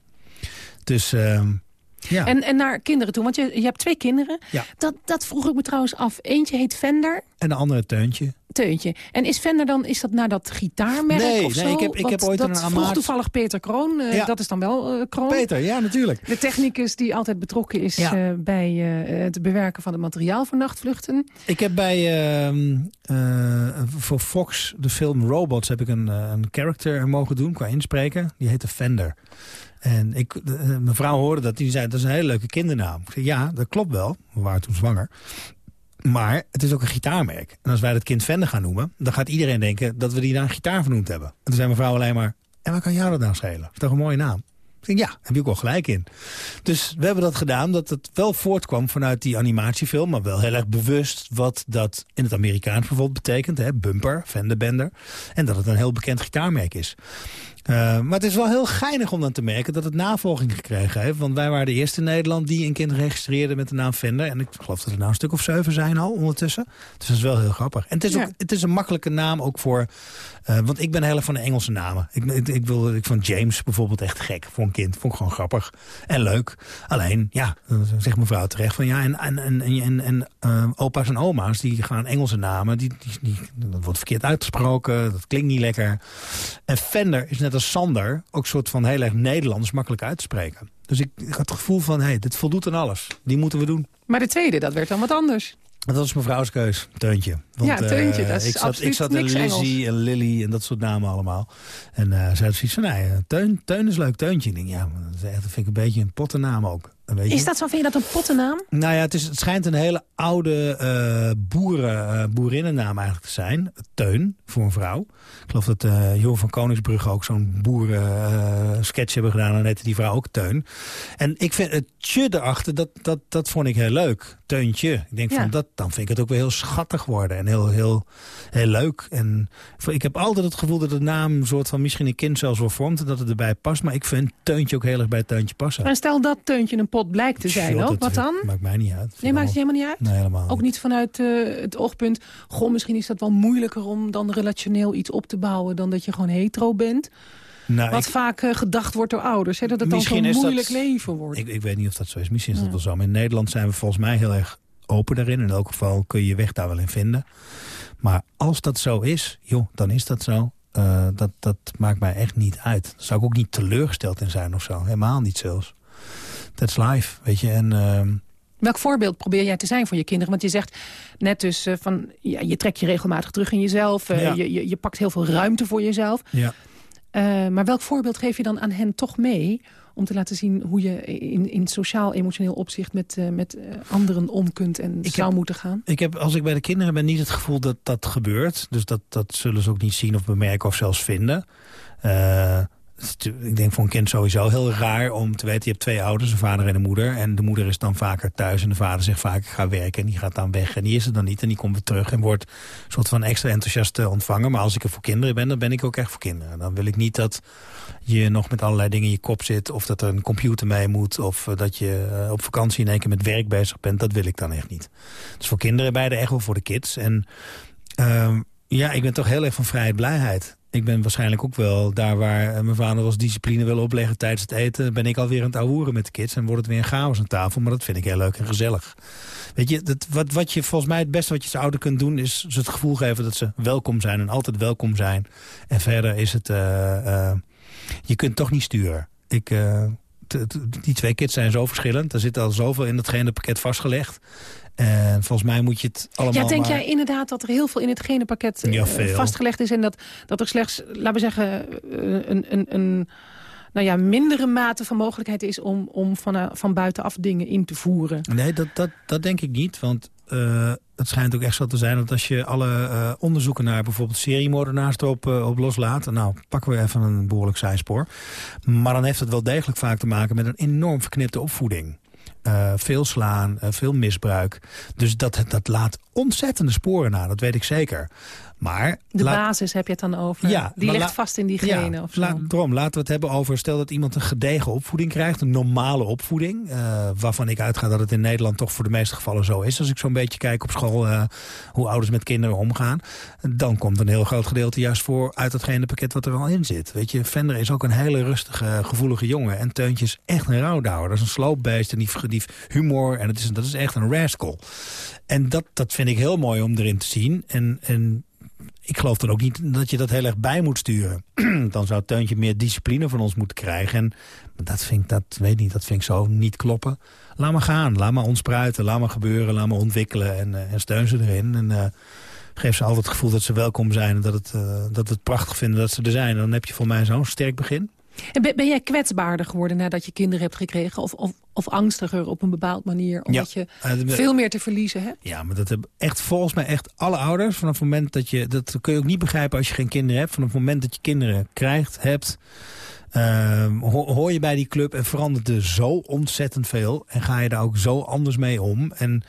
Dus ehm, ja. En, en naar kinderen toe, want je, je hebt twee kinderen. Ja. Dat, dat vroeg ik me trouwens af. Eentje heet Vender, En de andere Teuntje. Teuntje. En is Vender dan, is dat naar dat gitaarmerk Nee, of nee, zo? ik heb- ik heb ooit dat een vroeg Amaat- toevallig Peter Kroon. eh, Ja. Dat is dan wel eh, Kroon. Peter, ja, natuurlijk. De technicus die altijd betrokken is Ja. eh, bij het bewerken van het materiaal voor nachtvluchten. Ik heb bij ehm, eh, voor Fox de film Robots heb ik een, een character mogen doen qua inspreken. Die heette Fender. En ik, de- eh, mijn vrouw hoorde dat. Die zei, dat is een hele leuke kindernaam. Ik zei, ja, dat klopt wel. We waren toen zwanger. Maar het is ook een gitaarmerk. En als wij dat kind Fender gaan noemen... dan gaat iedereen denken dat we die naar een gitaar vernoemd hebben. En toen zei mijn vrouw alleen maar... en waar kan jou dat nou schelen? Dat is toch een mooie naam? Ik denk, ja, heb je ook wel gelijk in. Dus we hebben dat gedaan, dat het wel voortkwam vanuit die animatiefilm... maar wel heel erg bewust wat dat in het Amerikaans bijvoorbeeld betekent. Hè? Bumper, Fender En dat het een heel bekend gitaarmerk is. Uh, maar het is wel heel geinig om dan te merken dat het navolging gekregen heeft. Want wij waren de eerste in Nederland die een kind registreerde met de naam Fender. En ik geloof dat er nou een stuk of zeven zijn al ondertussen. Dus dat is wel heel grappig. En het is, ook, het is een makkelijke naam ook voor... Uh, want ik ben heel erg van de Engelse namen. Ik, ik, ik, wil, ik vond James bijvoorbeeld echt gek voor een kind. Vond ik gewoon grappig en leuk. Alleen, ja, zegt mevrouw terecht van ja... en, en, en, en, en uh, opa's en oma's die gaan Engelse namen. Die, die, die, dat wordt verkeerd uitgesproken. Dat klinkt niet lekker. En Fender is net als Sander ook soort van heel erg Nederlands makkelijk uit te spreken. Dus ik, ik had het gevoel van, hé, hey, dit voldoet aan alles. Die moeten we doen. Maar de tweede, dat werd dan wat anders. Dat was mevrouws keus, Teuntje. Want, Ja, Teuntje, eh, dat is ik zat, absoluut Ik zat in Lizzie en Lily en dat soort namen allemaal. En eh zij had zoiets van, nee, Teun, Teun is leuk, Teuntje. Ik denk, ja, dat, is echt, dat vind ik een beetje een pottennaam ook. Een beetje. Is dat zo? Vind je dat een pottennaam? Nou ja, het, is, het schijnt een hele oude eh boeren, eh, boerinnennaam eigenlijk te zijn. Teun, voor een vrouw. Ik geloof dat eh Jo van Koningsbrugge ook zo'n boeren eh, sketch hebben gedaan. En heette die vrouw ook Teun. En ik vind het tje erachter, dat, dat, dat vond ik heel leuk. Teuntje. Ik denk Ja. van, dat, dan vind ik het ook wel heel schattig worden. En heel, heel, heel leuk. En ik heb altijd het gevoel dat de naam een soort van misschien een kind zelfs wel vormt. En dat het erbij past. Maar ik vind Teuntje ook heel erg bij Teuntje passen. En stel dat Teuntje een pot blijkt te zijn ook. Wat dan? Maakt mij niet uit. Nee, maakt het helemaal niet uit? Nee, helemaal Ook niet vanuit eh, het oogpunt... goh, misschien is dat wel moeilijker om dan relationeel iets op te bouwen... dan dat je gewoon hetero bent. Nou, Wat ik- vaak eh, gedacht wordt door ouders. Hè, dat het dan zo'n dat- moeilijk leven wordt. Ik, ik weet niet of dat zo is. Misschien is dat wel zo. Maar in Nederland zijn we volgens mij heel erg open daarin. In elk geval kun je je weg daar wel in vinden. Maar als dat zo is, joh, dan is dat zo. Eh, dat, dat maakt mij echt niet uit. Daar zou ik ook niet teleurgesteld in zijn of zo. Helemaal niet zelfs. That's life, weet je. En... ehm, Welk voorbeeld probeer jij te zijn voor je kinderen? Want je zegt net dus eh, van... Ja, je trekt je regelmatig terug in jezelf. eh, Ja. je, je, je pakt heel veel ruimte voor jezelf. ja. Maar welk voorbeeld geef je dan aan hen toch mee... om te laten zien hoe je in, in sociaal-emotioneel opzicht... met, eh, met eh, anderen om kunt en Ik zou heb- moeten gaan? Ik heb, als ik bij de kinderen ben, niet het gevoel dat dat gebeurt. Dus dat, dat zullen ze ook niet zien of bemerken of zelfs vinden. Eh, ik denk voor een kind sowieso heel raar om te weten... je hebt twee ouders, een vader en een moeder. En de moeder is dan vaker thuis en de vader zegt vaak... ga werken en die gaat dan weg en die is er dan niet. En die komt weer terug en wordt een soort van extra enthousiast ontvangen. Maar als ik er voor kinderen ben, dan ben ik ook echt voor kinderen. Dan wil ik niet dat je nog met allerlei dingen in je kop zit... of dat er een computer mee moet... of eh, dat je eh, op vakantie in één keer met werk bezig bent. Dat wil ik dan echt niet. Dus voor kinderen beide echt wel voor de kids. En ehm, ja, ik ben toch heel erg van vrijheid blijheid. Ik ben waarschijnlijk ook wel daar waar eh, mijn vader was discipline wil opleggen tijdens het eten... ben ik alweer aan het ouwehoeren met de kids en wordt het weer een chaos aan tafel. Maar dat vind ik heel leuk en gezellig. Weet je, dat, wat, wat je volgens mij het beste wat je als ouder kunt doen... is ze het gevoel geven dat ze welkom zijn en altijd welkom zijn. En verder is het... eh, eh, je kunt toch niet sturen. Ik, die twee kids zijn zo verschillend. Er zit al zoveel in het genenpakket vastgelegd. En volgens mij moet je het allemaal Ja, denk maar- jij inderdaad dat er heel veel in het genenpakket eh, Ja, vastgelegd is... en dat, dat er slechts, laten we zeggen, eh, een, een, een nou ja, mindere mate van mogelijkheid is... om, om van, eh, van buitenaf dingen in te voeren? Nee, dat, dat, dat denk ik niet. Want het schijnt ook echt zo te zijn dat als je alle onderzoeken naar bijvoorbeeld seriemoordenaars erop eh, op loslaat. Nou, pakken we even een behoorlijk zijspoor. Maar dan heeft het wel degelijk vaak te maken met een enorm verknipte opvoeding. Eh, veel slaan, eh, veel misbruik. Dus dat, dat laat ontzettende sporen na, dat weet ik zeker. Maar De laat- basis heb je het dan over. Ja, die ligt la- vast in die genen ja, of zo. la- daarom, laten we het hebben over... stel dat iemand een gedegen opvoeding krijgt, een normale opvoeding... eh, waarvan ik uitga dat het in Nederland toch voor de meeste gevallen zo is... als ik zo'n beetje kijk op school eh, hoe ouders met kinderen omgaan... dan komt een heel groot gedeelte juist voor uit datgene pakket wat er al in zit. Weet je, Vender is ook een hele rustige, gevoelige jongen... en Teuntje is echt een rouwdouwer. Dat is een sloopbeest en die, die humor en het is, dat is echt een rascal. En dat, dat vind ik heel mooi om erin te zien. En... en ik geloof dan ook niet dat je dat heel erg bij moet sturen. dan zou Teuntje meer discipline van ons moeten krijgen. En dat vind ik, dat weet niet, dat vind ik zo niet kloppen. Laat maar gaan, laat maar ontspruiten, laat maar gebeuren, laat maar ontwikkelen en, eh, steun ze erin. En eh, geef ze altijd het gevoel dat ze welkom zijn en dat, het, eh, dat het prachtig vinden dat ze er zijn. En dan heb je voor mij zo'n sterk begin. En ben, ben jij kwetsbaarder geworden nadat je kinderen hebt gekregen? Of, of, of angstiger op een bepaald manier? Omdat je Eh, veel meer te verliezen hebt? Ja, maar dat hebben echt volgens mij echt alle ouders. Vanaf het moment dat je, dat kun je ook niet begrijpen als je geen kinderen hebt. Vanaf het moment dat je kinderen krijgt, hebt, ehm, ho- hoor je bij die club en verandert er zo ontzettend veel. En ga je daar ook zo anders mee om. En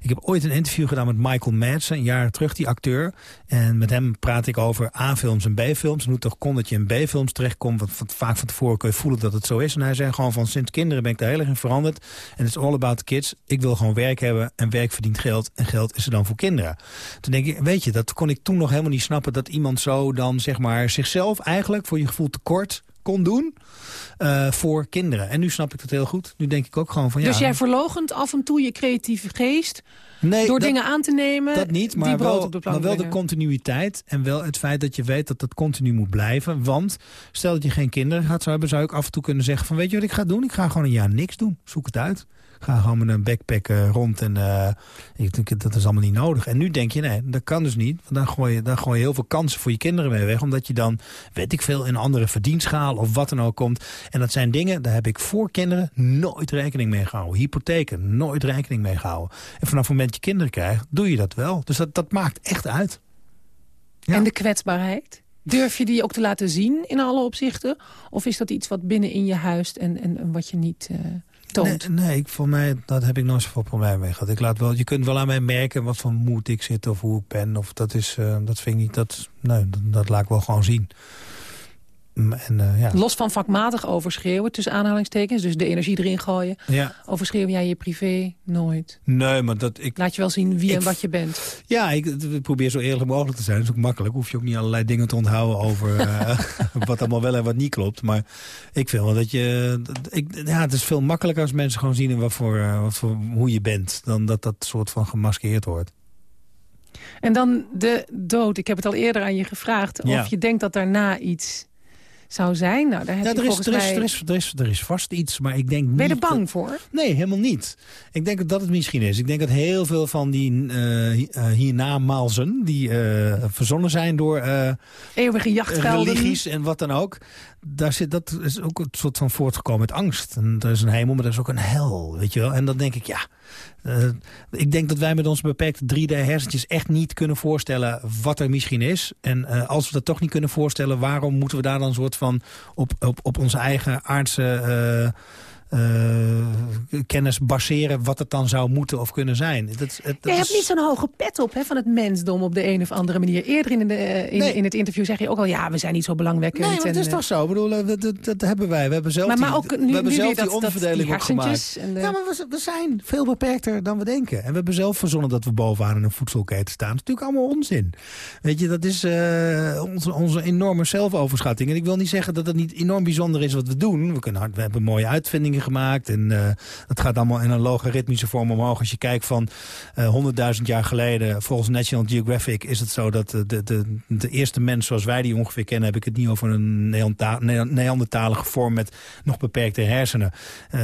ik heb ooit een interview gedaan met Michael Madsen, een jaar terug, die acteur. En met hem praat ik over A-films en B-films. En hoe toch kon dat je in B-films terechtkomt. Want vaak van tevoren kun je voelen dat het zo is. En hij zei gewoon van sinds kinderen ben ik daar heel erg in veranderd. En het is all about the kids. Ik wil gewoon werk hebben en werk verdient geld. En geld is er dan voor kinderen. Toen denk ik, weet je, dat kon ik toen nog helemaal niet snappen... dat iemand zo dan zeg maar zichzelf eigenlijk voor je gevoel tekort kon doen eh, voor kinderen. En nu snap ik dat heel goed. Nu denk ik ook gewoon van ja... Dus jij verlogent af en toe je creatieve geest... Nee, door dat- dingen aan te nemen Dat niet, maar wel, op de maar wel de continuïteit. En wel het feit dat je weet dat dat continu moet blijven. Want stel dat je geen kinderen gaat zou hebben... zou ik af en toe kunnen zeggen van weet je wat ik ga doen? Ik ga gewoon een jaar niks doen. Zoek het uit. Ga gewoon met een backpack eh, rond en eh, ik denk dat is allemaal niet nodig. En nu denk je, nee, dat kan dus niet. Want dan gooi, je, dan gooi je heel veel kansen voor je kinderen mee weg. Omdat je dan, weet ik veel, in een andere verdienschaal of wat dan ook komt. En dat zijn dingen, daar heb ik voor kinderen nooit rekening mee gehouden. Hypotheken, nooit rekening mee gehouden. En vanaf het moment je kinderen krijgt, doe je dat wel. Dus dat, dat maakt echt uit. En de kwetsbaarheid? Durf je die ook te laten zien in alle opzichten? Of is dat iets wat binnen in je huist en, en, en wat je niet eh, toont? Nee, nee voor mij dat heb ik nooit zoveel problemen mee gehad. Ik laat wel, je kunt wel aan mij merken wat voor moed ik zit of hoe ik ben. Of dat, is, eh, dat vind ik dat, nee, dat laat ik wel gewoon zien. En, eh, ja. Los van vakmatig overschreeuwen, tussen aanhalingstekens... dus de energie erin gooien, Ja. overschreeuw jij je privé nooit. Nee, maar dat ik... Laat je wel zien wie Ik- en wat je bent. Ja, ik, ik probeer zo eerlijk mogelijk te zijn. Dat is ook makkelijk. Hoef je ook niet allerlei dingen te onthouden over eh, wat allemaal wel en wat niet klopt. Maar ik vind wel dat je... dat- Ik, ja, het is veel makkelijker als mensen gewoon zien wat voor, eh, wat voor, hoe je bent. Dan dat dat soort van gemaskeerd wordt. En dan de dood. Ik heb het al eerder aan je gevraagd... Ja. of je denkt dat daarna iets zou zijn. Nou, daar heb Ja, je er is, is, er, is, er, is, er is vast iets, maar ik denk niet... Ben je er bang dat- voor? Nee, helemaal niet. Ik denk dat het misschien is. Ik denk dat heel veel van die eh uh, hiernamaals,en die eh, verzonnen zijn door eh, Eeuwige jachtvelden. religies en wat dan ook. Daar zit, dat is ook een soort van voortgekomen uit angst. En er is een hemel, maar er is ook een hel, weet je wel. En dan denk ik, ja... eh, ik denk dat wij met onze beperkte 3D-hersentjes echt niet kunnen voorstellen wat er misschien is. En eh, als we dat toch niet kunnen voorstellen, waarom moeten we daar dan een soort van op, op, op onze eigen aardse eh, kennis baseren wat het dan zou moeten of kunnen zijn? Dat, dat Jij hebt is- niet zo'n hoge pet op hè, van het mensdom op de een of andere manier. Eerder in, de, eh, in, Nee. in het interview zeg je ook al... ja, we zijn niet zo belangwekkend. Nee, maar het is eh, toch zo. Ik bedoel, eh, dat, dat, dat hebben wij. We hebben zelf Maar- maar die, ook nu- we hebben nu zelf die die ook gemaakt. en Ja, maar we, we zijn veel beperkter dan we denken. En we hebben zelf verzonnen dat we bovenaan in een voedselketen staan. Dat is natuurlijk allemaal onzin. Weet je, dat is eh, onze, onze enorme zelfoverschatting. En ik wil niet zeggen dat het niet enorm bijzonder is wat we doen. We, kunnen hard, we hebben mooie uitvindingen gemaakt. En eh, dat gaat allemaal in een logaritmische vorm omhoog. Als je kijkt van eh, 100.000 jaar geleden, volgens National Geographic... is het zo dat de, de, de, de eerste mens zoals wij die ongeveer kennen... heb ik het niet over een neandertalige vorm met nog beperkte hersenen. Eh,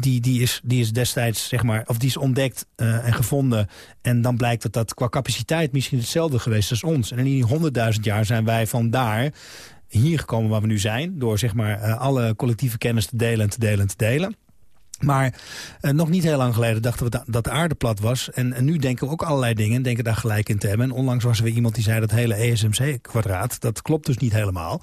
die, die, is, die is destijds, zeg maar, of die is ontdekt eh, en gevonden. En dan blijkt dat dat qua capaciteit misschien hetzelfde geweest als ons. En in die 100.000 jaar zijn wij vandaar hier gekomen waar we nu zijn. Door zeg maar eh, alle collectieve kennis te delen en te delen en te delen. Maar eh, nog niet heel lang geleden dachten we dat, de aarde plat was. En, en nu denken we ook allerlei dingen en denken daar gelijk in te hebben. En onlangs was er weer iemand die zei dat hele ESMC-kwadraat... dat klopt dus niet helemaal.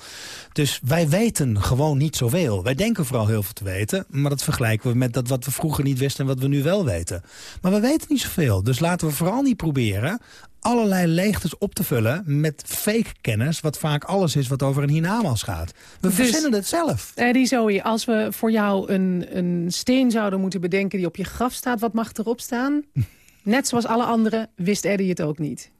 Dus wij weten gewoon niet zoveel. Wij denken vooral heel veel te weten. Maar dat vergelijken we met dat wat we vroeger niet wisten en wat we nu wel weten. Maar we weten niet zoveel. Dus laten we vooral niet proberen allerlei leegtes op te vullen met fake kennis... wat vaak alles is wat over een hiernamaals gaat. We Dus- verzinnen het zelf. Eddie Zoe, als we voor jou een, een steen zouden moeten bedenken die op je graf staat, wat mag erop staan? Net zoals alle anderen wist Eddie het ook niet.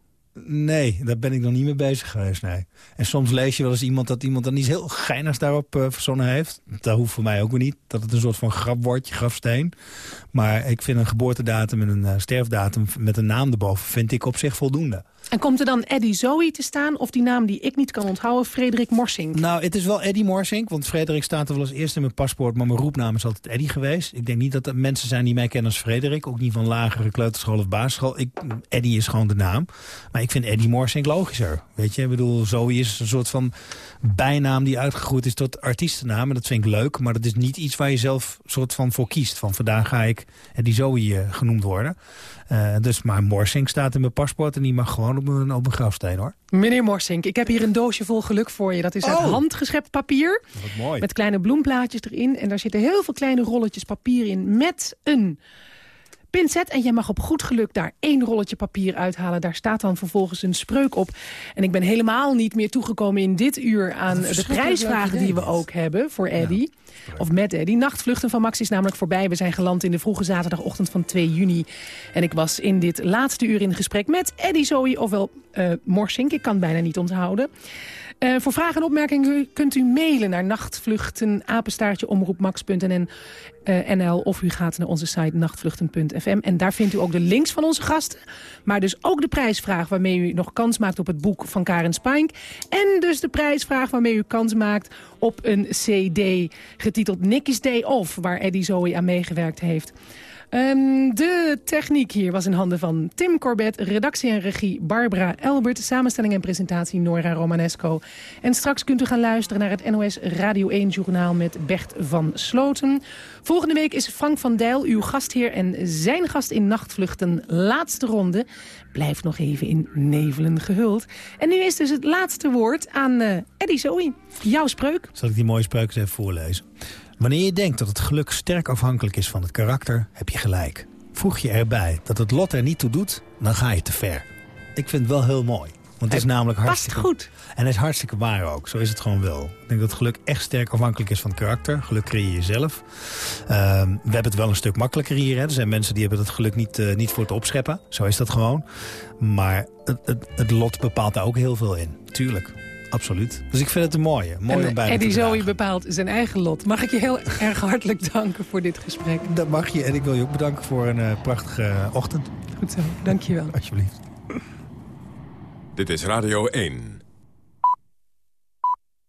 Nee, daar ben ik nog niet mee bezig geweest, nee. En soms lees je wel eens iemand dat iemand dan iets heel geinigs daarop eh, verzonnen heeft. Dat hoeft voor mij ook weer niet, dat het een soort van grap wordt, je grafsteen. Maar ik vind een geboortedatum en een eh, sterfdatum met een naam erboven... vind ik op zich voldoende. En komt er dan Eddie Zoe te staan of die naam die ik niet kan onthouden, Frederik Morsink? Nou, het is wel Eddie Morsink, want Frederik staat er wel als eerste in mijn paspoort... maar mijn roepnaam is altijd Eddie geweest. Ik denk niet dat er mensen zijn die mij kennen als Frederik. Ook niet van lagere kleuterschool of basisschool. Ik, Eddie is gewoon de naam. Maar ik vind Eddie Morsink logischer. Weet je, ik bedoel, Zoe is een soort van bijnaam die uitgegroeid is tot artiestennaam. En dat vind ik leuk, maar dat is niet iets waar je zelf soort van voor kiest. Van vandaag ga ik Eddie Zoe eh, genoemd worden. Eh, dus, maar Morsink staat in mijn paspoort en die mag gewoon op mijn, op mijn grafsteen, hoor. Meneer Morsink, ik heb hier een doosje vol geluk voor je. Dat is uit Oh. handgeschept papier. Wat mooi. Met kleine bloemplaatjes erin. En daar zitten heel veel kleine rolletjes papier in. Met een pincet. En jij mag op goed geluk daar één rolletje papier uithalen. Daar staat dan vervolgens een spreuk op. En ik ben helemaal niet meer toegekomen in dit uur aan de prijsvragen die we ook hebben voor Eddy. Of met Eddy. Nachtvluchten van Max is namelijk voorbij. We zijn geland in de vroege zaterdagochtend van 2 juni. En ik was in dit laatste uur in gesprek met Eddy Zoe, ofwel eh Morsink. Ik kan het bijna niet onthouden. Uh, voor vragen en opmerkingen kunt u mailen naar nachtvluchten, uh, NL, of u gaat naar onze site nachtvluchten.fm. En daar vindt u ook de links van onze gasten. Maar dus ook de prijsvraag waarmee u nog kans maakt op het boek van Karen Spink. En dus de prijsvraag waarmee u kans maakt op een cd getiteld Nicky's Day Off... waar Eddie Zoe aan meegewerkt heeft. Um, de techniek hier was in handen van Tim Corbett, redactie en regie Barbara Elbert, samenstelling en presentatie Nora Romanesco. En straks kunt u gaan luisteren naar het NOS Radio 1 journaal met Bert van Sloten. Volgende week is Frank van Dijl uw gastheer en zijn gast in Nachtvluchten laatste ronde. Blijft nog even in nevelen gehuld. En nu is dus het laatste woord aan uh, Eddie Zoe. Jouw spreuk. Zal ik die mooie spreuk eens even voorlezen? Wanneer je denkt dat het geluk sterk afhankelijk is van het karakter, heb je gelijk. Voeg je erbij dat het lot er niet toe doet, dan ga je te ver. Ik vind het wel heel mooi. Want het is namelijk hartstikke goed. En het is hartstikke waar ook. Zo is het gewoon wel. Ik denk dat geluk echt sterk afhankelijk is van het karakter. Geluk creëer je zelf. Ehm, we hebben het wel een stuk makkelijker hier. Hè. Er zijn mensen die hebben het geluk niet, uh, niet voor te opscheppen. Zo is dat gewoon. Maar het, het, het lot bepaalt daar ook heel veel in. Tuurlijk absoluut. Dus ik vind het een mooie. Mooi om bij Eddie Zoe bepaalt zijn eigen lot. Mag ik je heel erg hartelijk danken voor dit gesprek. Dat mag je. En ik wil je ook bedanken voor een uh, prachtige ochtend. Goed zo. Dank je wel. Alsjeblieft. Dit is Radio 1.